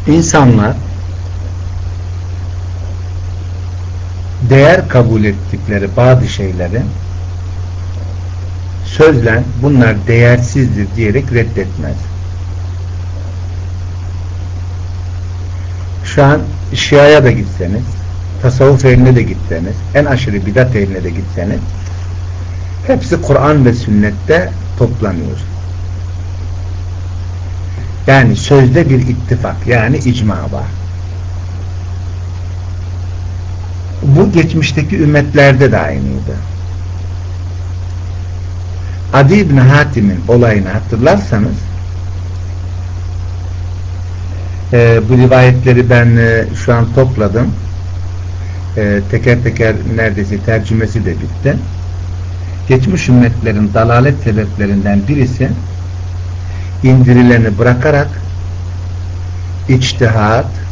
İnsanlar değer kabul ettikleri bazı şeyleri sözlen bunlar değersizdir diyerek reddetmez. Şu an Şia'ya da gitseniz, tasavvuf eline de gitseniz, en aşırı bidat eline de gitseniz, hepsi Kur'an ve sünnette toplanıyor. Yani sözde bir ittifak, yani icma var. Bu geçmişteki ümmetlerde de aynıydı. Adi İbni Hatim'in olayını hatırlarsanız e, bu rivayetleri ben e, şu an topladım. E, teker teker neredeyse tercümesi de bitti. Geçmiş ümmetlerin dalalet sebeplerinden birisi indirileni bırakarak içtihat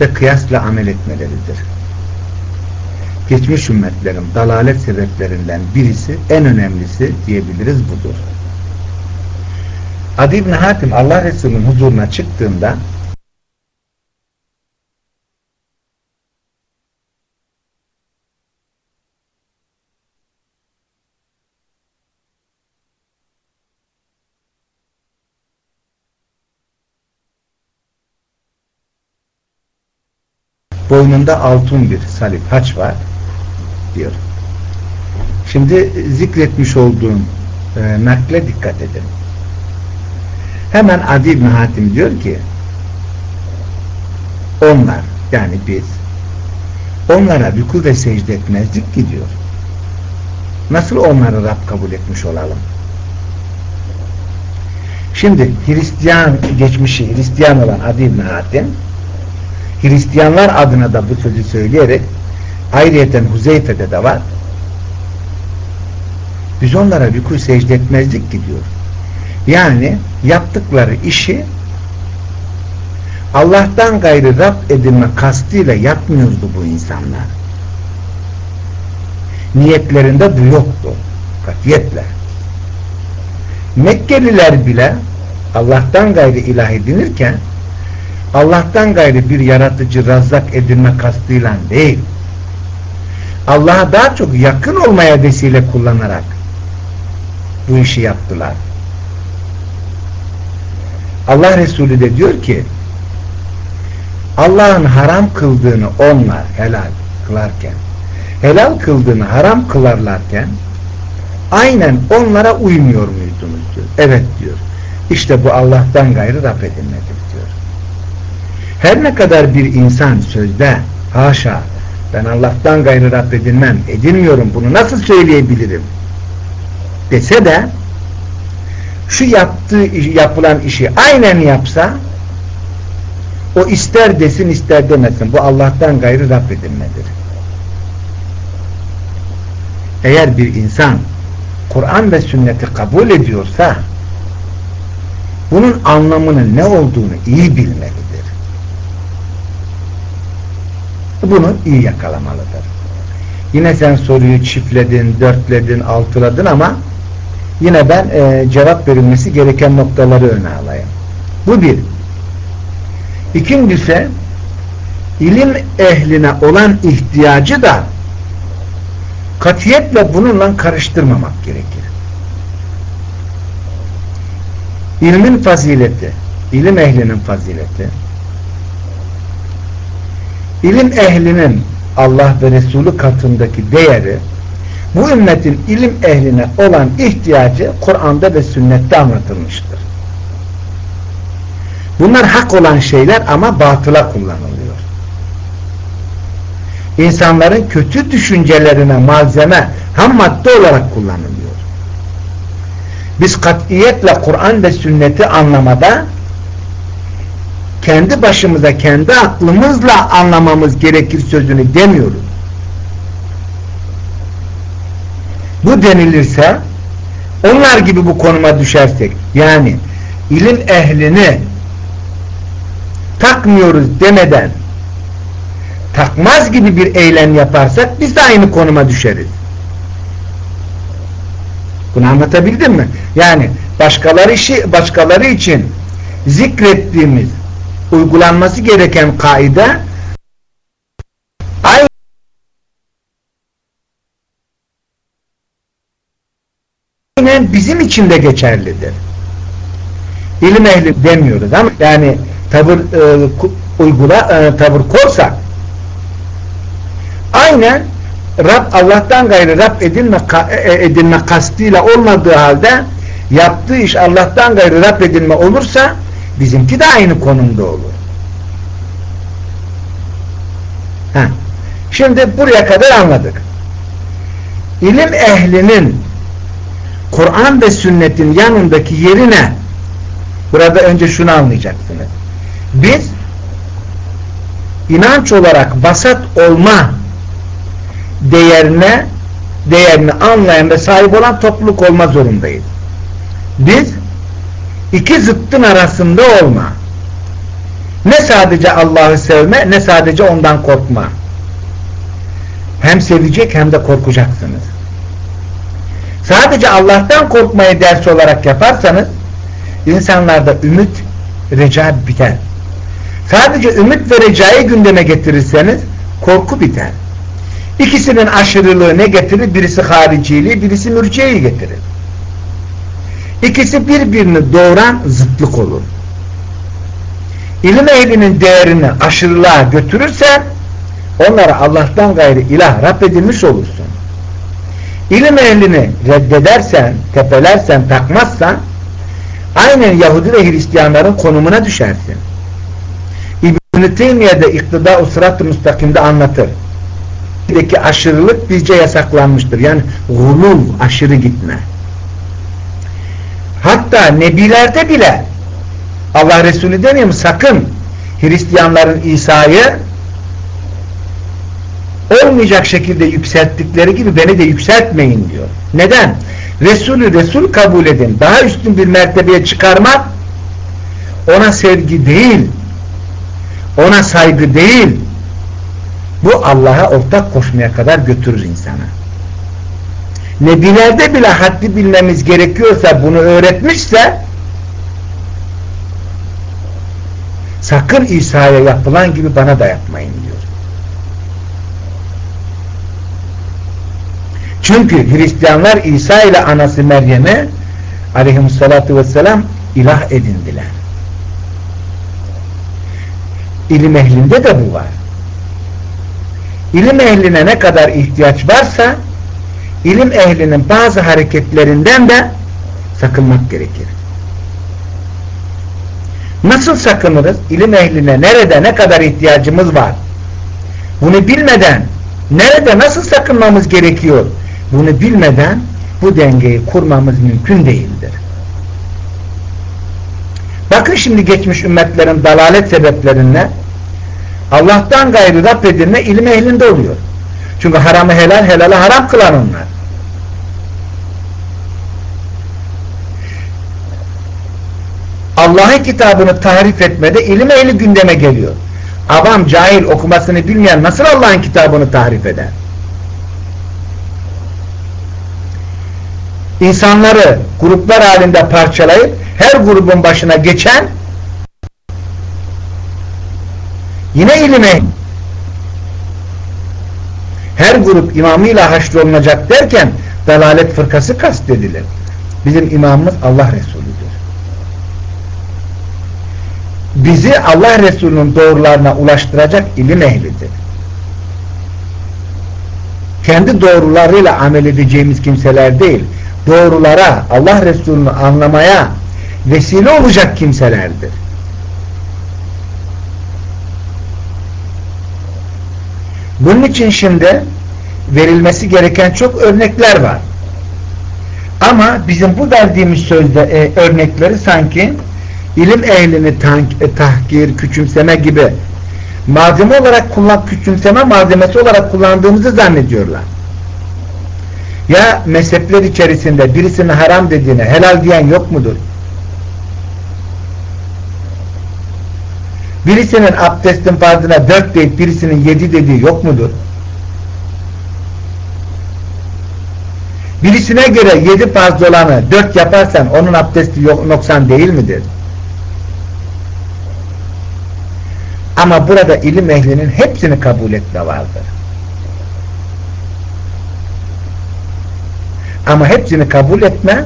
ve kıyasla amel etmeleridir. Geçmiş ümmetlerin dalalet sebeplerinden birisi, en önemlisi diyebiliriz budur. Adi İbni Hatim Allah Resulü'nün huzuruna çıktığında boynunda altın bir salip haç var diyor. Şimdi zikretmiş olduğum e, nakle dikkat edin. Hemen Adi İbni Hatim diyor ki onlar yani biz onlara rükû ve secde etmezdik ki diyor. Nasıl onları Rab kabul etmiş olalım? Şimdi Hristiyan geçmişi Hristiyan olan Adi İbni Hatim Hristiyanlar adına da bu sözü söyleyerek ayrıyeten Huzeyfe'de de var biz onlara rükû secde etmezdik ki diyor. Yani yaptıkları işi Allah'tan gayrı Rab edinme kastıyla yapmıyordu bu insanlar. Niyetlerinde bu yoktu. Katiyetle. Mekkeliler bile Allah'tan gayrı ilah edinirken Allah'tan gayrı bir yaratıcı razzak edinme kastıyla değil Allah'a daha çok yakın olmaya vesile kullanarak bu işi yaptılar. Allah Resulü de diyor ki Allah'ın haram kıldığını onlar helal kılarken helal kıldığını haram kılarlarken aynen onlara uymuyor muydunuz diyor. Evet diyor. İşte bu Allah'tan gayrı Rab edinmedir. Her ne kadar bir insan sözde haşa ben Allah'tan gayrı Rab edinmem, edinmiyorum bunu nasıl söyleyebilirim dese de şu yaptığı yapılan işi aynen yapsa o ister desin ister demesin bu Allah'tan gayrı Rab edinmedir. Eğer bir insan Kur'an ve sünneti kabul ediyorsa bunun anlamının ne olduğunu iyi bilmelidir. Bunu iyi yakalamalıdır. Yine sen soruyu çiftledin, dörtledin, altıladın ama yine ben e, cevap verilmesi gereken noktaları öne alayım. Bu bir. İkincisi ilim ehline olan ihtiyacı da katiyetle bununla karıştırmamak gerekir. İlmin fazileti, ilim ehlinin fazileti, ilim ehlinin Allah ve Resulü katındaki değeri, bu ümmetin ilim ehline olan ihtiyacı Kur'an'da ve sünnette anlatılmıştır. Bunlar hak olan şeyler ama batıla kullanılıyor. İnsanların kötü düşüncelerine malzeme, ham madde olarak kullanılıyor. Biz katiyetle Kur'an ve sünneti anlamada kendi başımıza, kendi aklımızla anlamamız gerekir sözünü demiyoruz. Bu denilirse onlar gibi bu konuma düşersek yani ilim ehlini takmıyoruz demeden takmaz gibi bir eylem yaparsak biz de aynı konuma düşeriz. Bunu anlatabildim mi? Yani başkaları işi başkaları için zikrettiğimiz uygulanması gereken kaide aynen bizim için de geçerlidir. İlim ehli demiyoruz ama yani tavır e, uygula e, tavır korsak aynen Rab Allah'tan gayrı Rab edinme, e, e, edinme kastıyla olmadığı halde yaptığı iş Allah'tan gayrı Rab edinme olursa bizimki de aynı konumda olur. Heh. Şimdi buraya kadar anladık. İlim ehlinin Kur'an ve sünnetin yanındaki yerine burada önce şunu anlayacaksınız. Biz inanç olarak vasat olma değerine değerini anlayan ve sahip olan topluluk olma zorundayız. Biz iki zıttın arasında olma. Ne sadece Allah'ı sevme ne sadece ondan korkma. Hem sevecek hem de korkacaksınız. Sadece Allah'tan korkmayı ders olarak yaparsanız insanlarda ümit, reca biter. Sadece ümit ve recayı gündeme getirirseniz korku biter. İkisinin aşırılığı ne getirir? Birisi hariciliği, birisi mürciyeyi getirir. İkisi birbirini doğuran zıtlık olur. İlim ehlinin değerini aşırılığa götürürse onlara Allah'tan gayrı ilah Rab edilmiş olursun. İlim ehlini reddedersen, tepelersen, takmazsan aynen Yahudi ve Hristiyanların konumuna düşersin. İbn-i Teymiye'de iktida-u sırat-ı müstakimde anlatır. Aşırılık bizce yasaklanmıştır. Yani gulul, aşırı gitme. Hatta nebilerde bile Allah Resulü demiyor mu? Sakın Hristiyanların İsa'yı olmayacak şekilde yükselttikleri gibi beni de yükseltmeyin diyor. Neden? Resulü Resul kabul edin. Daha üstün bir mertebeye çıkarmak ona sevgi değil ona saygı değil bu Allah'a ortak koşmaya kadar götürür insana. Nebilerde bile haddi bilmemiz gerekiyorsa bunu öğretmişse sakın İsa'ya yapılan gibi bana da yapmayın diyor. Çünkü Hristiyanlar İsa ile anası Meryem'e aleyhissalatü vesselam ilah edindiler. İlim ehlinde de bu var. İlim ehline ne kadar ihtiyaç varsa ilim ehlinin bazı hareketlerinden de sakınmak gerekir. Nasıl sakınırız? İlim ehline nerede ne kadar ihtiyacımız var? Bunu bilmeden nerede nasıl sakınmamız gerekiyor? Bunu bilmeden bu dengeyi kurmamız mümkün değildir. Bakın şimdi geçmiş ümmetlerin dalalet sebeplerine Allah'tan gayrı Rab edilme ilim ehlinde oluyor. Çünkü haramı helal, helali haram kılan onlar. Allah'ın kitabını tahrif etmede ilim ehli gündeme geliyor. Avam, cahil, okumasını bilmeyen nasıl Allah'ın kitabını tahrif eder? İnsanları gruplar halinde parçalayıp her grubun başına geçen yine ilim ehli. Her grup imamıyla haşrolunacak derken dalalet fırkası kastedilir. Bizim imamımız Allah Resulüdür. Bizi Allah Resulü'nün doğrularına ulaştıracak ilim ehlidir. Kendi doğrularıyla amel edeceğimiz kimseler değil, doğrulara, Allah Resulü'nü anlamaya vesile olacak kimselerdir. Bunun için şimdi verilmesi gereken çok örnekler var. Ama bizim bu verdiğimiz sözde e, örnekleri sanki ilim ehlini tank, e, tahkir, küçümseme gibi malzeme olarak kullan, küçümseme malzemesi olarak kullandığımızı zannediyorlar. Ya mezhepler içerisinde birisinin haram dediğine helal diyen yok mudur? Birisinin abdestin fardına dört deyip birisinin yedi dediği yok mudur? Birisine göre yedi farz olanı dört yaparsan onun abdesti yok, noksan değil midir? Ama burada ilim ehlinin hepsini kabul etme vardır. Ama hepsini kabul etme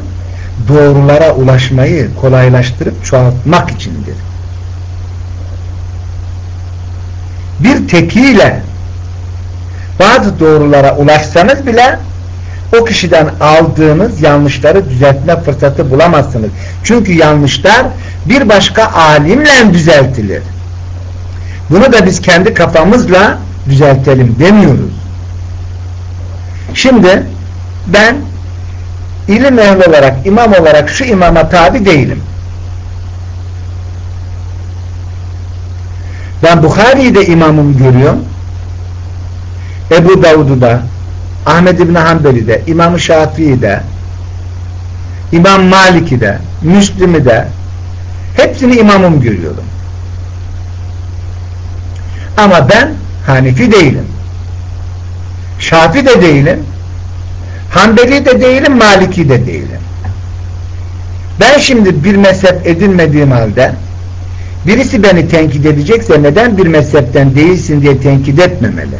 doğrulara ulaşmayı kolaylaştırıp çoğaltmak içindir. Bir tekiyle bazı doğrulara ulaşsanız bile o kişiden aldığınız yanlışları düzeltme fırsatı bulamazsınız. Çünkü yanlışlar bir başka alimle düzeltilir. Bunu da biz kendi kafamızla düzeltelim demiyoruz. Şimdi ben ilim ehli olarak, imam olarak şu imama tabi değilim. Ben Bukhari'yi de imamım görüyorum. Ebu Davud'u da, Ahmed İbni Hanbel'i de, İmam-ı Şafii'yi de, İmam Malik'i de, Müslim'i de, hepsini imamım görüyorum. Ama ben Hanefi değilim. Şafi de değilim. Hanbeli de değilim, Maliki de değilim. Ben şimdi bir mezhep edinmediğim halde birisi beni tenkit edecekse neden bir mezhepten değilsin diye tenkit etmemeli.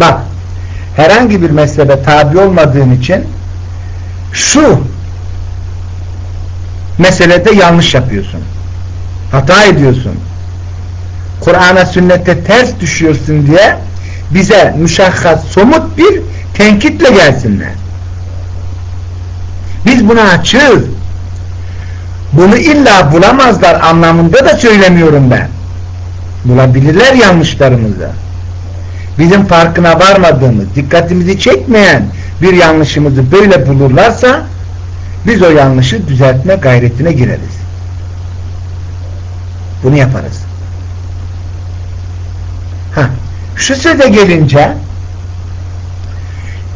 Bak herhangi bir mezhebe tabi olmadığın için şu meselede yanlış yapıyorsun. Hata ediyorsun. Kur'an'a sünnete ters düşüyorsun diye bize müşahhas somut bir tenkitle gelsinler. Biz buna açığız. Bunu illa bulamazlar anlamında da söylemiyorum ben. Bulabilirler yanlışlarımızı. Bizim farkına varmadığımız, dikkatimizi çekmeyen bir yanlışımızı böyle bulurlarsa biz o yanlışı düzeltme gayretine gireriz. Bunu yaparız. Ha, şu söze gelince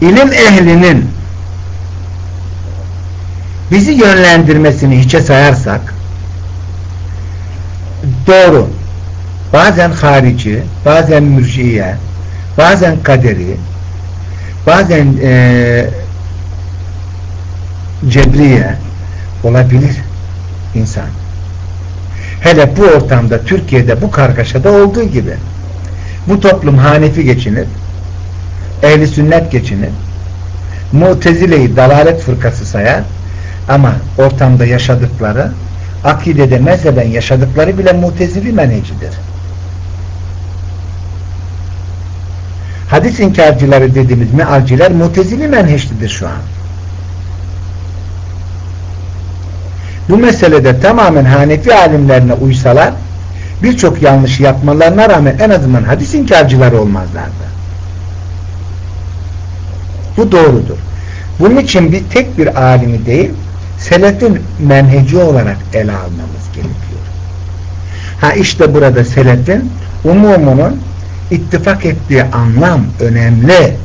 ilim ehlinin bizi yönlendirmesini hiçe sayarsak doğru bazen harici bazen mürciye bazen kaderi bazen e, cebriye olabilir insan. Hele bu ortamda Türkiye'de bu kargaşada olduğu gibi bu toplum Hanefi geçinir ehli sünnet geçinir Mutezile'yi dalalet fırkası sayar ama ortamda yaşadıkları akidede mezheben yaşadıkları bile mutezili menhecidir. Hadis inkarcıları dediğimiz mealciler mutezili menheçlidir şu an. bu meselede tamamen Hanefi alimlerine uysalar birçok yanlış yapmalarına rağmen en azından hadis inkarcıları olmazlardı. Bu doğrudur. Bunun için bir tek bir alimi değil, selefin menheci olarak ele almamız gerekiyor. Ha işte burada selefin umumunun ittifak ettiği anlam önemli.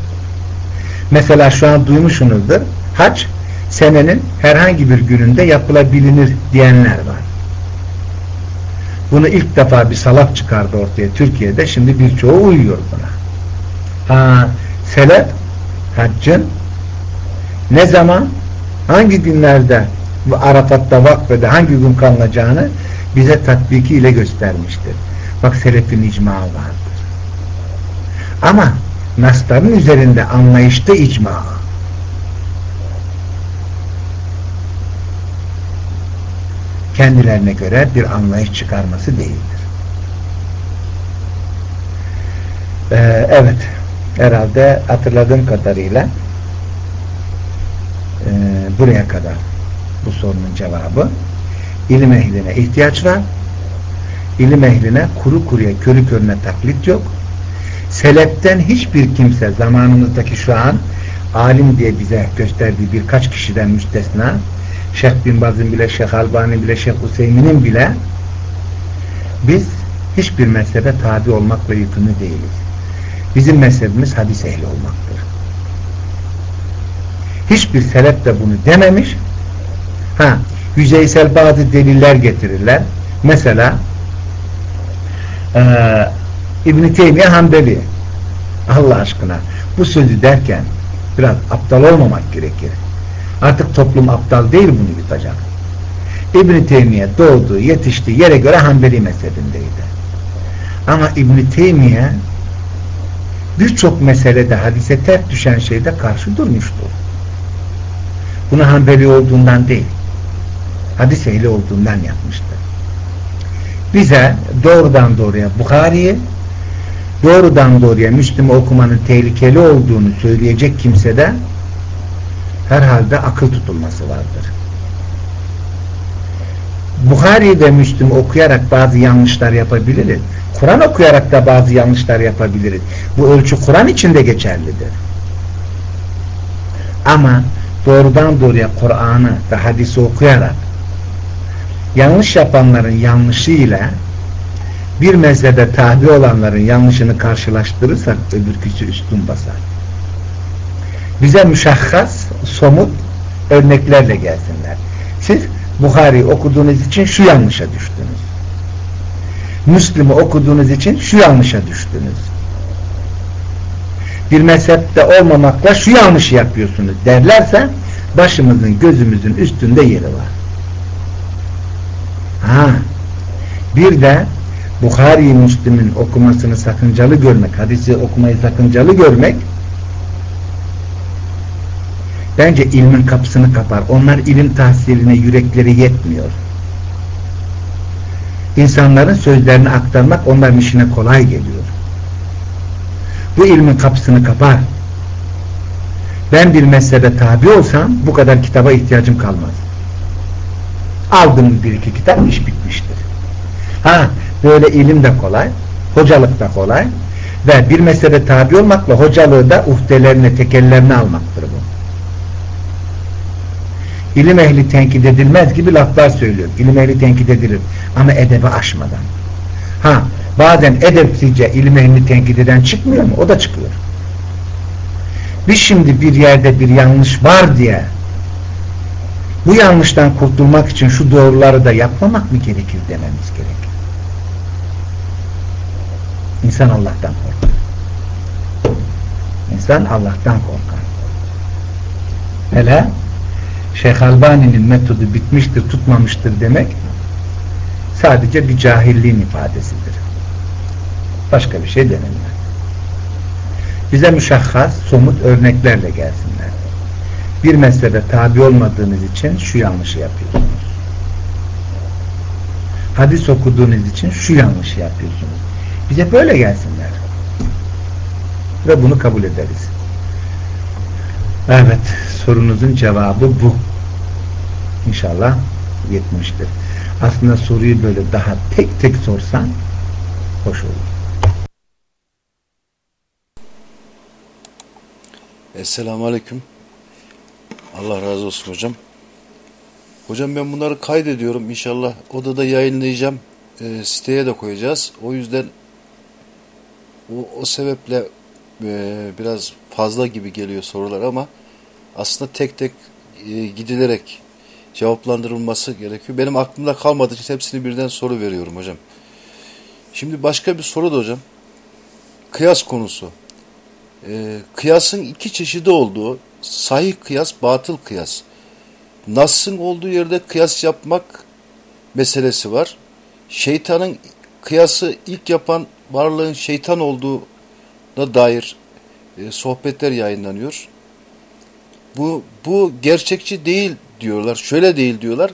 Mesela şu an duymuşsunuzdur. Hac senenin herhangi bir gününde yapılabilir diyenler var. Bunu ilk defa bir salaf çıkardı ortaya Türkiye'de. Şimdi birçoğu uyuyor buna. Ha, selef haccın ne zaman hangi günlerde Arafat'ta vakfede hangi gün kalınacağını bize tatbiki ile göstermiştir. Bak selefin icma vardır. Ama nasların üzerinde anlayışta icma. Kendilerine göre bir anlayış çıkarması değildir. Ee, evet herhalde hatırladığım kadarıyla e, buraya kadar bu sorunun cevabı. İlim ehline ihtiyaç var. İlim ehline kuru kuruya körü körüne taklit yok. Seleften hiçbir kimse zamanımızdaki şu an alim diye bize gösterdiği birkaç kişiden müstesna Şeyh Bin Baz'ın bile Şeyh Albani bile Şeyh Hüseyin'in bile biz hiçbir mezhebe tabi olmakla yükümlü değiliz. Bizim mezhebimiz hadis ehli olmaktır. Hiçbir selef de bunu dememiş. Ha, yüzeysel bazı deliller getirirler. Mesela e, İbn-i Teymiye Hanbeli Allah aşkına bu sözü derken biraz aptal olmamak gerekir. Artık toplum aptal değil bunu yutacak. İbn-i Teymiye doğduğu, yetiştiği yere göre Hanbeli mezhebindeydi. Ama İbn-i Teymiye birçok meselede hadise ters düşen şeyde karşı durmuştur. Bunu Hanbeli olduğundan değil, hadis ehli olduğundan yapmıştır. Bize doğrudan doğruya Bukhari'yi doğrudan doğruya Müslüm okumanın tehlikeli olduğunu söyleyecek kimsede herhalde akıl tutulması vardır. Bukhari ve Müslüm okuyarak bazı yanlışlar yapabiliriz. Kur'an okuyarak da bazı yanlışlar yapabiliriz. Bu ölçü Kur'an içinde geçerlidir. Ama doğrudan doğruya Kur'an'ı ve hadisi okuyarak yanlış yapanların yanlışıyla bir mezhebe tabi olanların yanlışını karşılaştırırsak öbürküsü üstün basar. Bize müşahhas, somut örneklerle gelsinler. Siz Bukhari okuduğunuz için şu yanlışa düştünüz. Müslim'i okuduğunuz için şu yanlışa düştünüz. Bir mezhepte olmamakla şu yanlışı yapıyorsunuz derlerse başımızın gözümüzün üstünde yeri var. Ha, bir de Bukhari Müslim'in okumasını sakıncalı görmek, hadisi okumayı sakıncalı görmek bence ilmin kapısını kapar. Onlar ilim tahsiline yürekleri yetmiyor. İnsanların sözlerini aktarmak onların işine kolay geliyor. Bu ilmin kapısını kapar. Ben bir mezhebe tabi olsam bu kadar kitaba ihtiyacım kalmaz. Aldım bir iki kitap iş bitmiştir. Ha böyle ilim de kolay, hocalık da kolay ve bir mezhebe tabi olmakla hocalığı da uhdelerine, tekellerine almaktır bu. İlim ehli tenkit edilmez gibi laflar söylüyor. İlim ehli tenkit edilir. Ama edebi aşmadan. Ha, bazen edepsizce ilim ehli tenkit eden çıkmıyor mu? O da çıkıyor. Biz şimdi bir yerde bir yanlış var diye bu yanlıştan kurtulmak için şu doğruları da yapmamak mı gerekir dememiz gerekir. İnsan Allah'tan korkar. İnsan Allah'tan korkar. Hele Şeyh Albani'nin metodu bitmiştir, tutmamıştır demek sadece bir cahilliğin ifadesidir. Başka bir şey denilmez. Bize müşahhas, somut örneklerle gelsinler. Bir mezhebe tabi olmadığınız için şu yanlışı yapıyorsunuz. Hadis okuduğunuz için şu yanlışı yapıyorsunuz. Bize böyle gelsinler. Ve bunu kabul ederiz. Evet, sorunuzun cevabı bu. İnşallah yetmiştir. Aslında soruyu böyle daha tek tek sorsan hoş olur. Esselamu Aleyküm. Allah razı olsun hocam. Hocam ben bunları kaydediyorum. İnşallah odada yayınlayacağım. E, siteye de koyacağız. O yüzden o, o sebeple e, biraz fazla gibi geliyor sorular ama aslında tek tek e, gidilerek cevaplandırılması gerekiyor. Benim aklımda kalmadığı için hepsini birden soru veriyorum hocam. Şimdi başka bir soru da hocam. Kıyas konusu. E, kıyasın iki çeşidi olduğu sahih kıyas, batıl kıyas. Nas'ın olduğu yerde kıyas yapmak meselesi var. Şeytanın kıyası ilk yapan varlığın şeytan olduğuna dair e, sohbetler yayınlanıyor. Bu, bu gerçekçi değil diyorlar. Şöyle değil diyorlar.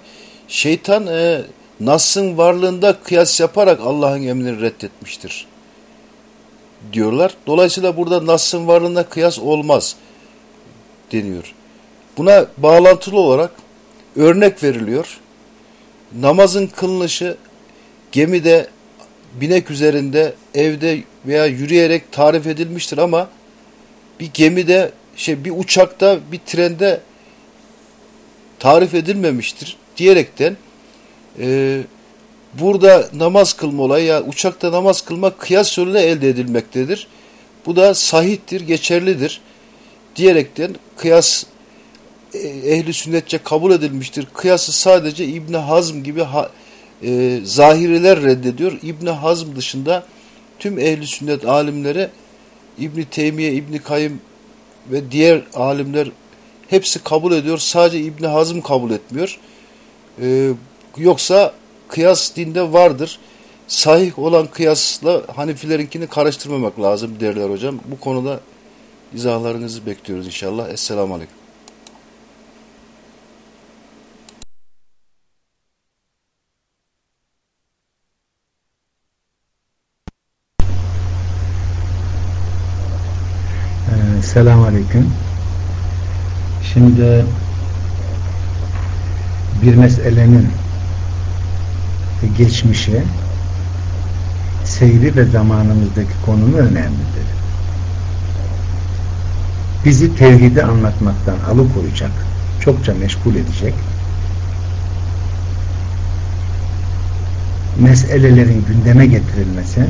Şeytan e, Nas'ın varlığında kıyas yaparak Allah'ın emrini reddetmiştir diyorlar. Dolayısıyla burada Nas'ın varlığında kıyas olmaz deniyor. Buna bağlantılı olarak örnek veriliyor. Namazın kılınışı gemide, binek üzerinde, evde veya yürüyerek tarif edilmiştir ama bir gemide, şey bir uçakta, bir trende tarif edilmemiştir diyerekten e, burada namaz kılma olayı ya uçakta namaz kılma kıyas yoluyla elde edilmektedir. Bu da sahittir, geçerlidir diyerekten kıyas e, ehli sünnetçe kabul edilmiştir. Kıyası sadece İbni Hazm gibi ha, e, zahiriler reddediyor. İbni Hazm dışında tüm ehli sünnet alimleri İbni Teymiye, İbni Kayyım ve diğer alimler hepsi kabul ediyor. Sadece İbni Hazm kabul etmiyor. E, yoksa kıyas dinde vardır. Sahih olan kıyasla Hanifilerinkini karıştırmamak lazım derler hocam. Bu konuda izahlarınızı bekliyoruz inşallah. Esselamu Aleyküm. Selamun Aleyküm. Şimdi bir meselenin geçmişi seyri ve zamanımızdaki konumu önemlidir. Bizi tevhidi anlatmaktan alıkoyacak, çokça meşgul edecek, meselelerin gündeme getirilmesi,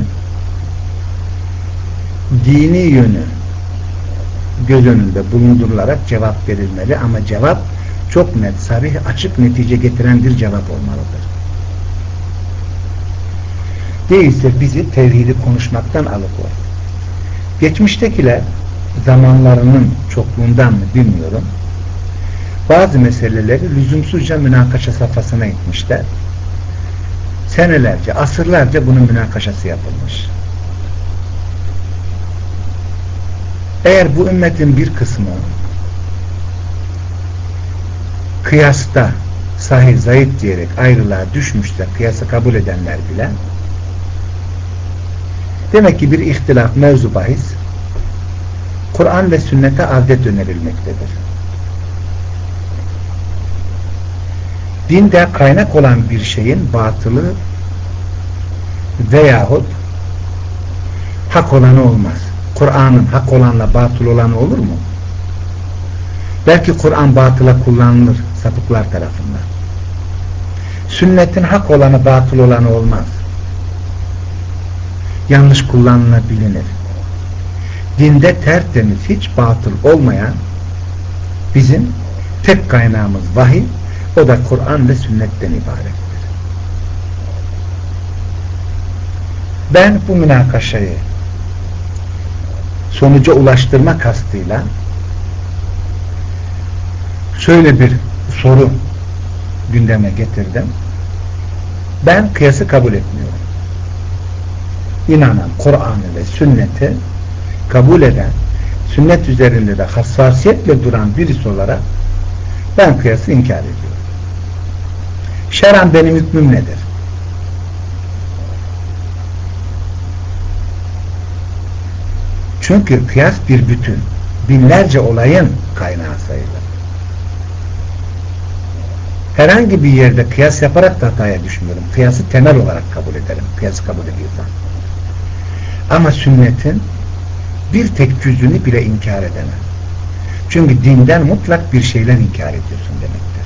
dini yönü göz önünde bulundurularak cevap verilmeli ama cevap çok net, sarih, açık netice getiren bir cevap olmalıdır. Değilse bizi tevhidi konuşmaktan alıkoy. Geçmiştekiler zamanlarının çokluğundan mı bilmiyorum. Bazı meseleleri lüzumsuzca münakaşa safhasına itmişler. Senelerce, asırlarca bunun münakaşası yapılmış. Eğer bu ümmetin bir kısmı kıyasta sahih zayıf diyerek ayrılığa düşmüşse kıyası kabul edenler bile demek ki bir ihtilaf mevzu bahis Kur'an ve sünnete adet önerilmektedir. Dinde kaynak olan bir şeyin batılı veyahut hak olanı olmaz. Kur'an'ın hak olanla batıl olanı olur mu? Belki Kur'an batıla kullanılır sapıklar tarafından. Sünnetin hak olanı batıl olanı olmaz. Yanlış kullanılabilir. Dinde tertemiz hiç batıl olmayan bizim tek kaynağımız vahiy o da Kur'an ve sünnetten ibarettir. Ben bu münakaşayı sonuca ulaştırma kastıyla şöyle bir soru gündeme getirdim. Ben kıyası kabul etmiyorum. İnanan Kur'an'ı ve sünneti kabul eden, sünnet üzerinde de hassasiyetle duran birisi olarak ben kıyası inkar ediyorum. Şeran benim hükmüm nedir? Çünkü kıyas bir bütün. Binlerce olayın kaynağı sayılır. herhangi bir yerde kıyas yaparak da hataya düşmüyorum. Kıyası temel olarak kabul ederim. Kıyası kabul ediyorsam. Ama sünnetin bir tek cüzünü bile inkar edemem. Çünkü dinden mutlak bir şeyler inkar ediyorsun demektir.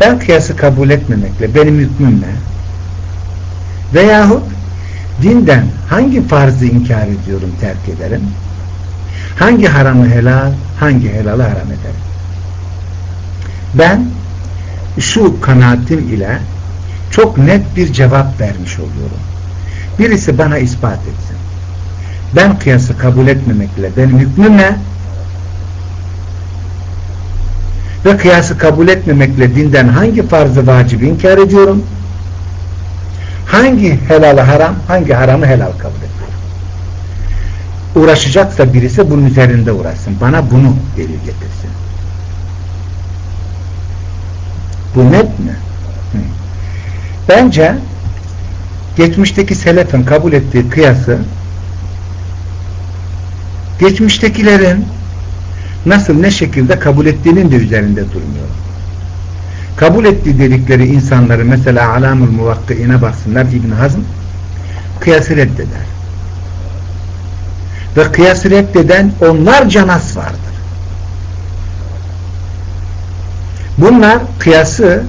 Ben kıyası kabul etmemekle benim hükmüm ne? Veyahut dinden hangi farzı inkar ediyorum terk ederim? Hangi haramı helal, hangi helalı haram ederim? Ben şu kanaatim ile çok net bir cevap vermiş oluyorum. Birisi bana ispat etsin. Ben kıyası kabul etmemekle benim hükmüm ne? Ve kıyası kabul etmemekle dinden hangi farzı vacibi inkar ediyorum? Hangi helalı haram, hangi haramı helal kabul ediyorum? Uğraşacaksa birisi bunun üzerinde uğraşsın. Bana bunu delil getirsin. Bu net mi? Bence geçmişteki selefin kabul ettiği kıyası geçmiştekilerin nasıl ne şekilde kabul ettiğinin de üzerinde durmuyor. Kabul ettiği dedikleri insanları mesela alamul muvakkiine baksınlar İbn Hazm kıyası reddeder. Ve kıyası reddeden onlarca nas vardır. Bunlar kıyası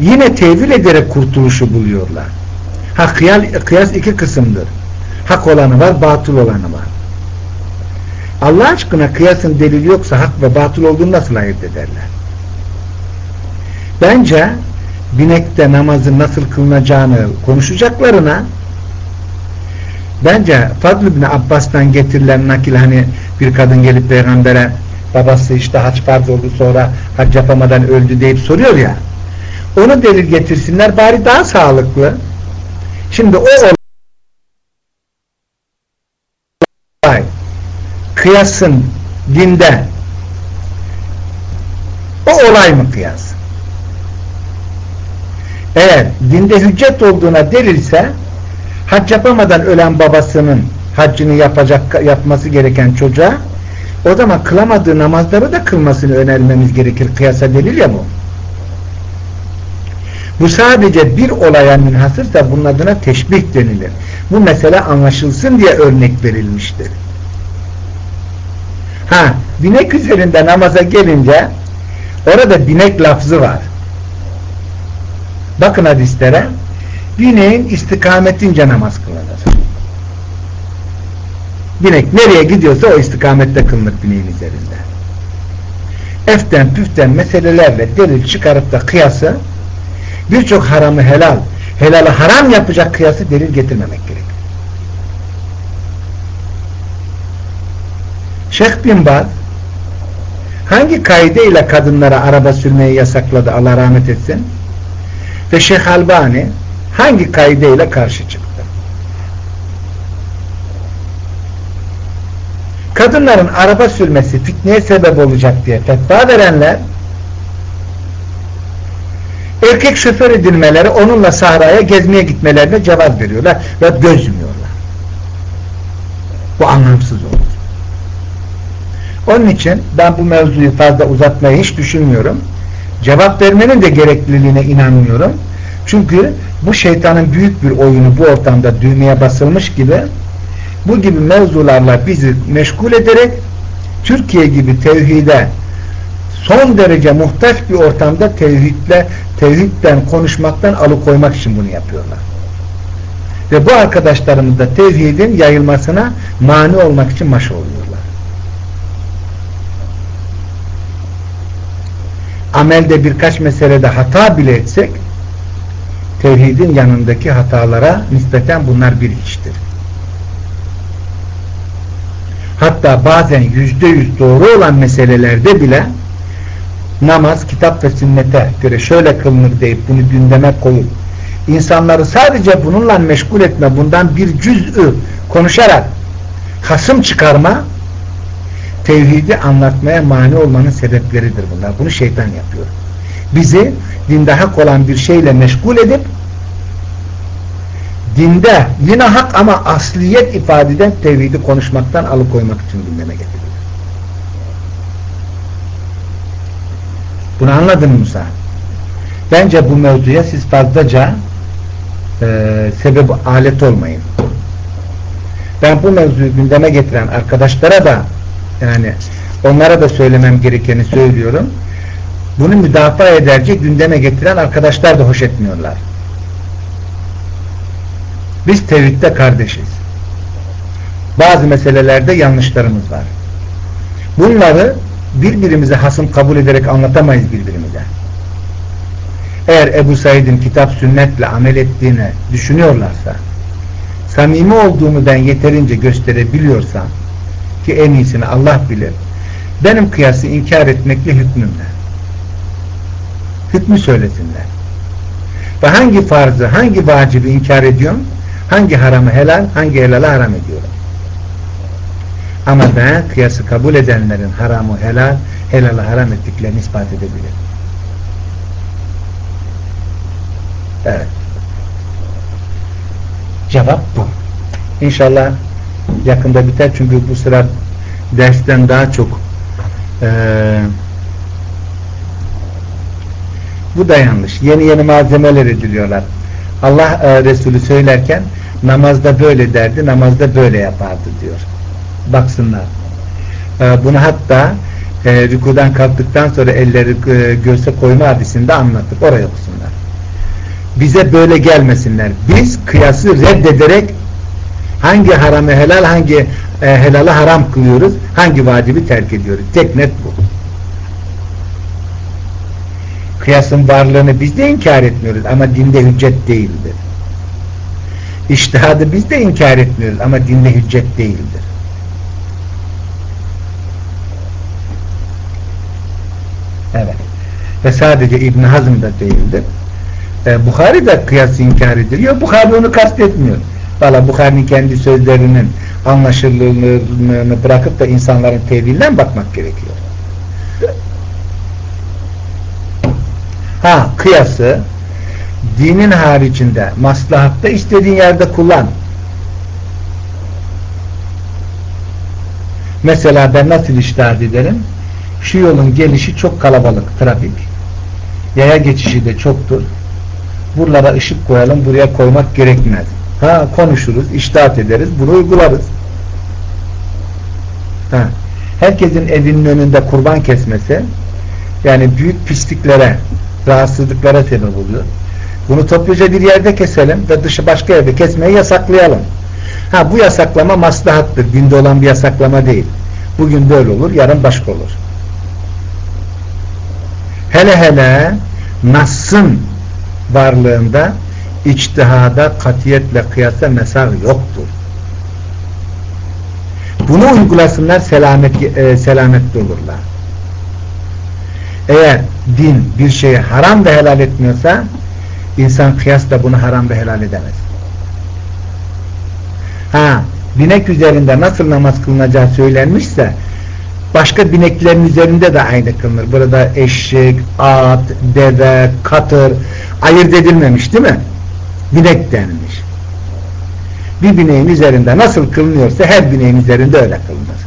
yine tevil ederek kurtuluşu buluyorlar. Ha kıyal, kıyas iki kısımdır. Hak olanı var, batıl olanı var. Allah aşkına kıyasın delili yoksa hak ve batıl olduğunu nasıl ayırt ederler? Bence binekte namazın nasıl kılınacağını konuşacaklarına bence Fadl bin Abbas'tan getirilen nakil hani bir kadın gelip peygambere babası işte haç farz oldu sonra hac yapamadan öldü deyip soruyor ya onu delil getirsinler bari daha sağlıklı. Şimdi o olay kıyasın dinde o olay mı kıyas eğer dinde hüccet olduğuna delilse hac yapamadan ölen babasının haccını yapacak yapması gereken çocuğa o zaman kılamadığı namazları da kılmasını önermemiz gerekir. Kıyasa delil ya bu. Bu sadece bir olaya münhasırsa bunun adına teşbih denilir. Bu mesele anlaşılsın diye örnek verilmiştir. Ha, binek üzerinde namaza gelince orada binek lafzı var. Bakın hadislere bineğin istikametince namaz kılınır. Binek nereye gidiyorsa o istikamette kılınır bineğin üzerinde. Eften püften meselelerle delil çıkarıp da kıyası birçok haramı helal, helalı haram yapacak kıyası delil getirmemek gerekir. Şeyh bin Baz hangi kaide ile kadınlara araba sürmeyi yasakladı Allah rahmet etsin? Ve Şeyh Albani hangi kaide ile karşı çıktı? kadınların araba sürmesi fitneye sebep olacak diye fetva verenler erkek şoför edilmeleri onunla sahraya gezmeye gitmelerine cevaz veriyorlar ve gözmüyorlar. Bu anlamsız olur. Onun için ben bu mevzuyu fazla uzatmayı hiç düşünmüyorum. Cevap vermenin de gerekliliğine inanmıyorum. Çünkü bu şeytanın büyük bir oyunu bu ortamda düğmeye basılmış gibi bu gibi mevzularla bizi meşgul ederek Türkiye gibi tevhide son derece muhtaç bir ortamda tevhidle, tevhidden konuşmaktan alıkoymak için bunu yapıyorlar. Ve bu arkadaşlarımız da tevhidin yayılmasına mani olmak için maş oluyorlar. Amelde birkaç meselede hata bile etsek tevhidin yanındaki hatalara nispeten bunlar bir hiçtir. hatta bazen yüzde yüz doğru olan meselelerde bile namaz, kitap ve sünnete göre şöyle kılınır deyip bunu gündeme koyup insanları sadece bununla meşgul etme, bundan bir cüz'ü konuşarak hasım çıkarma tevhidi anlatmaya mani olmanın sebepleridir bunlar. Bunu şeytan yapıyor. Bizi dinde hak olan bir şeyle meşgul edip dinde yine hak ama asliyet ifade eden tevhidi konuşmaktan alıkoymak için gündeme getirilir. Bunu anladın mı Musa? Bence bu mevzuya siz fazlaca e, sebep alet olmayın. Ben bu mevzuyu gündeme getiren arkadaşlara da yani onlara da söylemem gerekeni söylüyorum. Bunu müdafaa ederce gündeme getiren arkadaşlar da hoş etmiyorlar. Biz tevhidde kardeşiz. Bazı meselelerde yanlışlarımız var. Bunları birbirimize hasım kabul ederek anlatamayız birbirimize. Eğer Ebu Said'in kitap sünnetle amel ettiğini düşünüyorlarsa samimi olduğunu ben yeterince gösterebiliyorsam ki en iyisini Allah bilir. Benim kıyası inkar etmekle hükmümle hükmü söylesinler. Ve hangi farzı hangi vacibi inkar ediyorum? Hangi haramı helal hangi helalı haram ediyorum? Ama ben kıyası kabul edenlerin haramı helal helalı haram ettiklerini ispat edebilirim. Evet. Cevap bu. İnşallah yakında biter çünkü bu sıra dersten daha çok e, bu da yanlış. Yeni yeni malzemeler ediliyorlar. Allah e, Resulü söylerken namazda böyle derdi, namazda böyle yapardı diyor. Baksınlar. E, bunu hatta e, rükudan kalktıktan sonra elleri e, göğse koyma hadisinde anlattık. Oraya okusunlar bize böyle gelmesinler. Biz kıyası reddederek hangi haramı helal, hangi e, helalı haram kılıyoruz, hangi vacibi terk ediyoruz. Tek net bu. Kıyasın varlığını biz de inkar etmiyoruz ama dinde hüccet değildir. İştihadı biz de inkar etmiyoruz ama dinde hüccet değildir. Evet. Ve sadece İbn Hazm da değildir. E, Bukhari de kıyası inkar ediliyor. Bukhari onu kastetmiyor. Valla Bukhari'nin kendi sözlerinin anlaşılırlığını bırakıp da insanların teviline bakmak gerekiyor. Ha kıyası dinin haricinde maslahatta istediğin yerde kullan. Mesela ben nasıl iştahat ederim? Şu yolun gelişi çok kalabalık, trafik. Yaya geçişi de çoktur buralara ışık koyalım, buraya koymak gerekmez. Ha konuşuruz, iştahat ederiz, bunu uygularız. Ha. Herkesin evinin önünde kurban kesmesi yani büyük pisliklere, rahatsızlıklara sebep oluyor. Bunu topluca bir yerde keselim ve dışı başka yerde kesmeyi yasaklayalım. Ha bu yasaklama maslahattır. Dinde olan bir yasaklama değil. Bugün böyle olur, yarın başka olur. Hele hele Nas'ın varlığında içtihada, katiyetle kıyasa mesar yoktur. Bunu uygulasınlar selamet, e, selametli olurlar. Eğer din bir şeyi haram ve helal etmiyorsa insan kıyasla bunu haram ve helal edemez. Ha, binek üzerinde nasıl namaz kılınacağı söylenmişse Başka bineklerin üzerinde de aynı kılınır. Burada eşek, at, deve, katır ayırt edilmemiş değil mi? Binek denilmiş. Bir bineğin üzerinde nasıl kılınıyorsa her bineğin üzerinde öyle kılınır.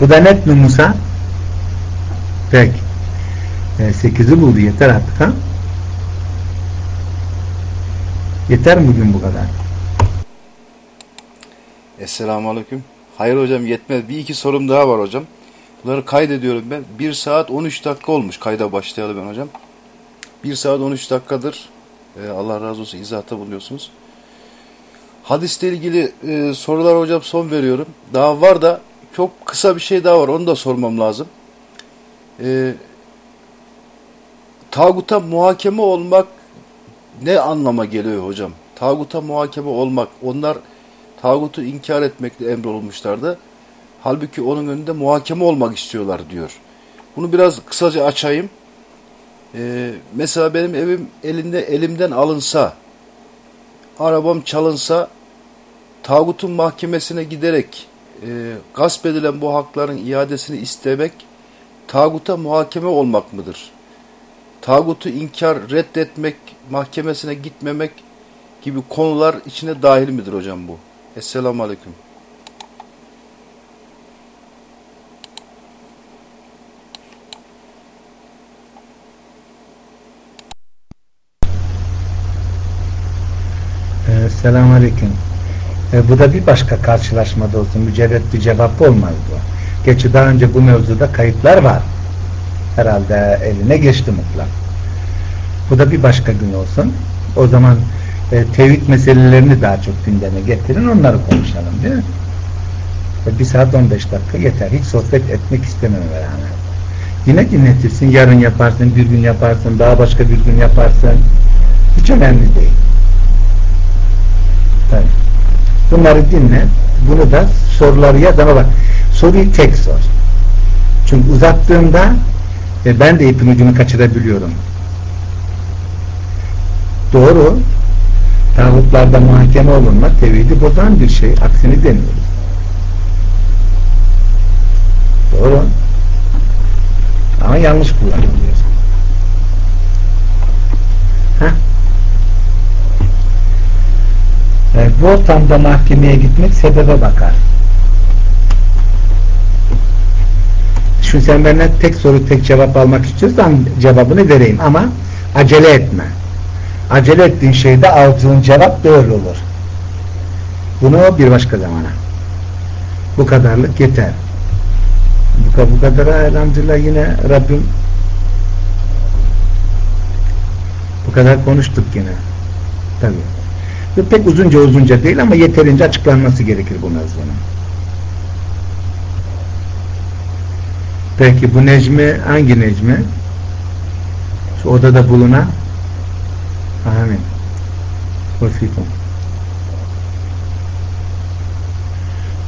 Bu da net mi Musa? Peki. E, sekizi buldu. Yeter artık ha? Yeter mi bugün bu kadar? Esselamu Aleyküm. Hayır hocam yetmez. Bir iki sorum daha var hocam. Bunları kaydediyorum ben. 1 saat 13 dakika olmuş kayda başlayalı ben hocam. 1 saat 13 dakikadır e, Allah razı olsun izahta bulunuyorsunuz. Hadisle ilgili e, sorular hocam son veriyorum. Daha var da çok kısa bir şey daha var. Onu da sormam lazım. E, tağuta muhakeme olmak ne anlama geliyor hocam? Tağuta muhakeme olmak. Onlar tağutu inkar etmekle emrolunmuşlardı. Halbuki onun önünde muhakeme olmak istiyorlar diyor. Bunu biraz kısaca açayım. Ee, mesela benim evim elinde elimden alınsa, arabam çalınsa, tağutun mahkemesine giderek e, gasp edilen bu hakların iadesini istemek, tağuta muhakeme olmak mıdır? Tağutu inkar, reddetmek, mahkemesine gitmemek gibi konular içine dahil midir hocam bu? Esselamu Aleyküm. Esselamu Aleyküm. E, bu da bir başka karşılaşmada olsun. Mücerret bir cevap olmaz bu. Geçi daha önce bu mevzuda kayıtlar var. Herhalde eline geçti mutlak. Bu da bir başka gün olsun. O zaman e, tevhid meselelerini daha çok gündeme getirin. Onları konuşalım değil mi? E, bir saat 15 dakika yeter. Hiç sohbet etmek istemem rağmen. Yine dinletirsin. Yarın yaparsın, bir gün yaparsın, daha başka bir gün yaparsın. Hiç önemli değil. Tabii. Bunları dinle. Bunu da soruları yaz ama bak soruyu tek sor. Çünkü uzattığında e, ben de ipin ucunu kaçırabiliyorum. Doğru. Tağutlarda muhakeme olunma tevhidi bozan bir şey. Aksini demiyoruz. Doğru. Ama yanlış kullanılıyor. Heh. Evet, bu ortamda mahkemeye gitmek sebebe bakar. Şu sen benden tek soru tek cevap almak istiyorsan cevabını vereyim ama acele etme. Acele ettiğin şeyde aldığın cevap doğru olur. Bunu bir başka zamana. Bu kadarlık yeter. Bu, bu kadar elhamdülillah yine Rabbim bu kadar konuştuk yine. Tabii. Pek uzunca uzunca değil ama yeterince açıklanması gerekir bu mevzunun. Peki bu Necmi hangi Necmi? Şu odada bulunan Amin. Vefikum.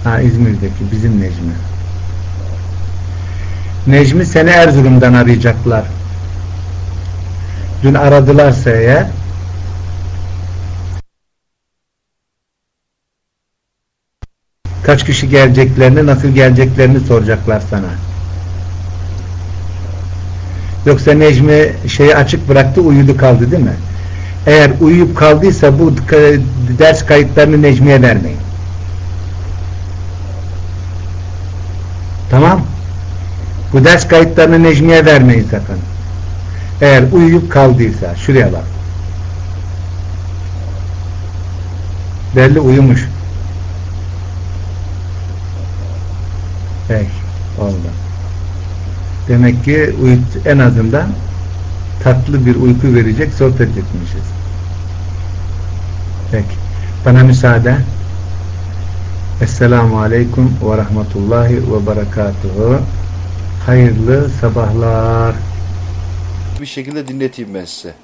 Ha İzmir'deki bizim Necmi. Necmi seni Erzurum'dan arayacaklar. Dün aradılarsa eğer kaç kişi geleceklerini, nasıl geleceklerini soracaklar sana. Yoksa Necmi şeyi açık bıraktı, uyudu kaldı değil mi? Eğer uyuyup kaldıysa bu ders kayıtlarını Necmi'ye vermeyin. Tamam. Bu ders kayıtlarını Necmi'ye vermeyin sakın. Eğer uyuyup kaldıysa, şuraya bak. Belli uyumuş. Peki, oldu. Demek ki uyut, en azından tatlı bir uyku verecek sohbet etmişiz. Peki. Bana müsaade. Esselamu Aleyküm ve Rahmetullahi ve Berekatuhu. Hayırlı sabahlar. Bir şekilde dinleteyim ben size.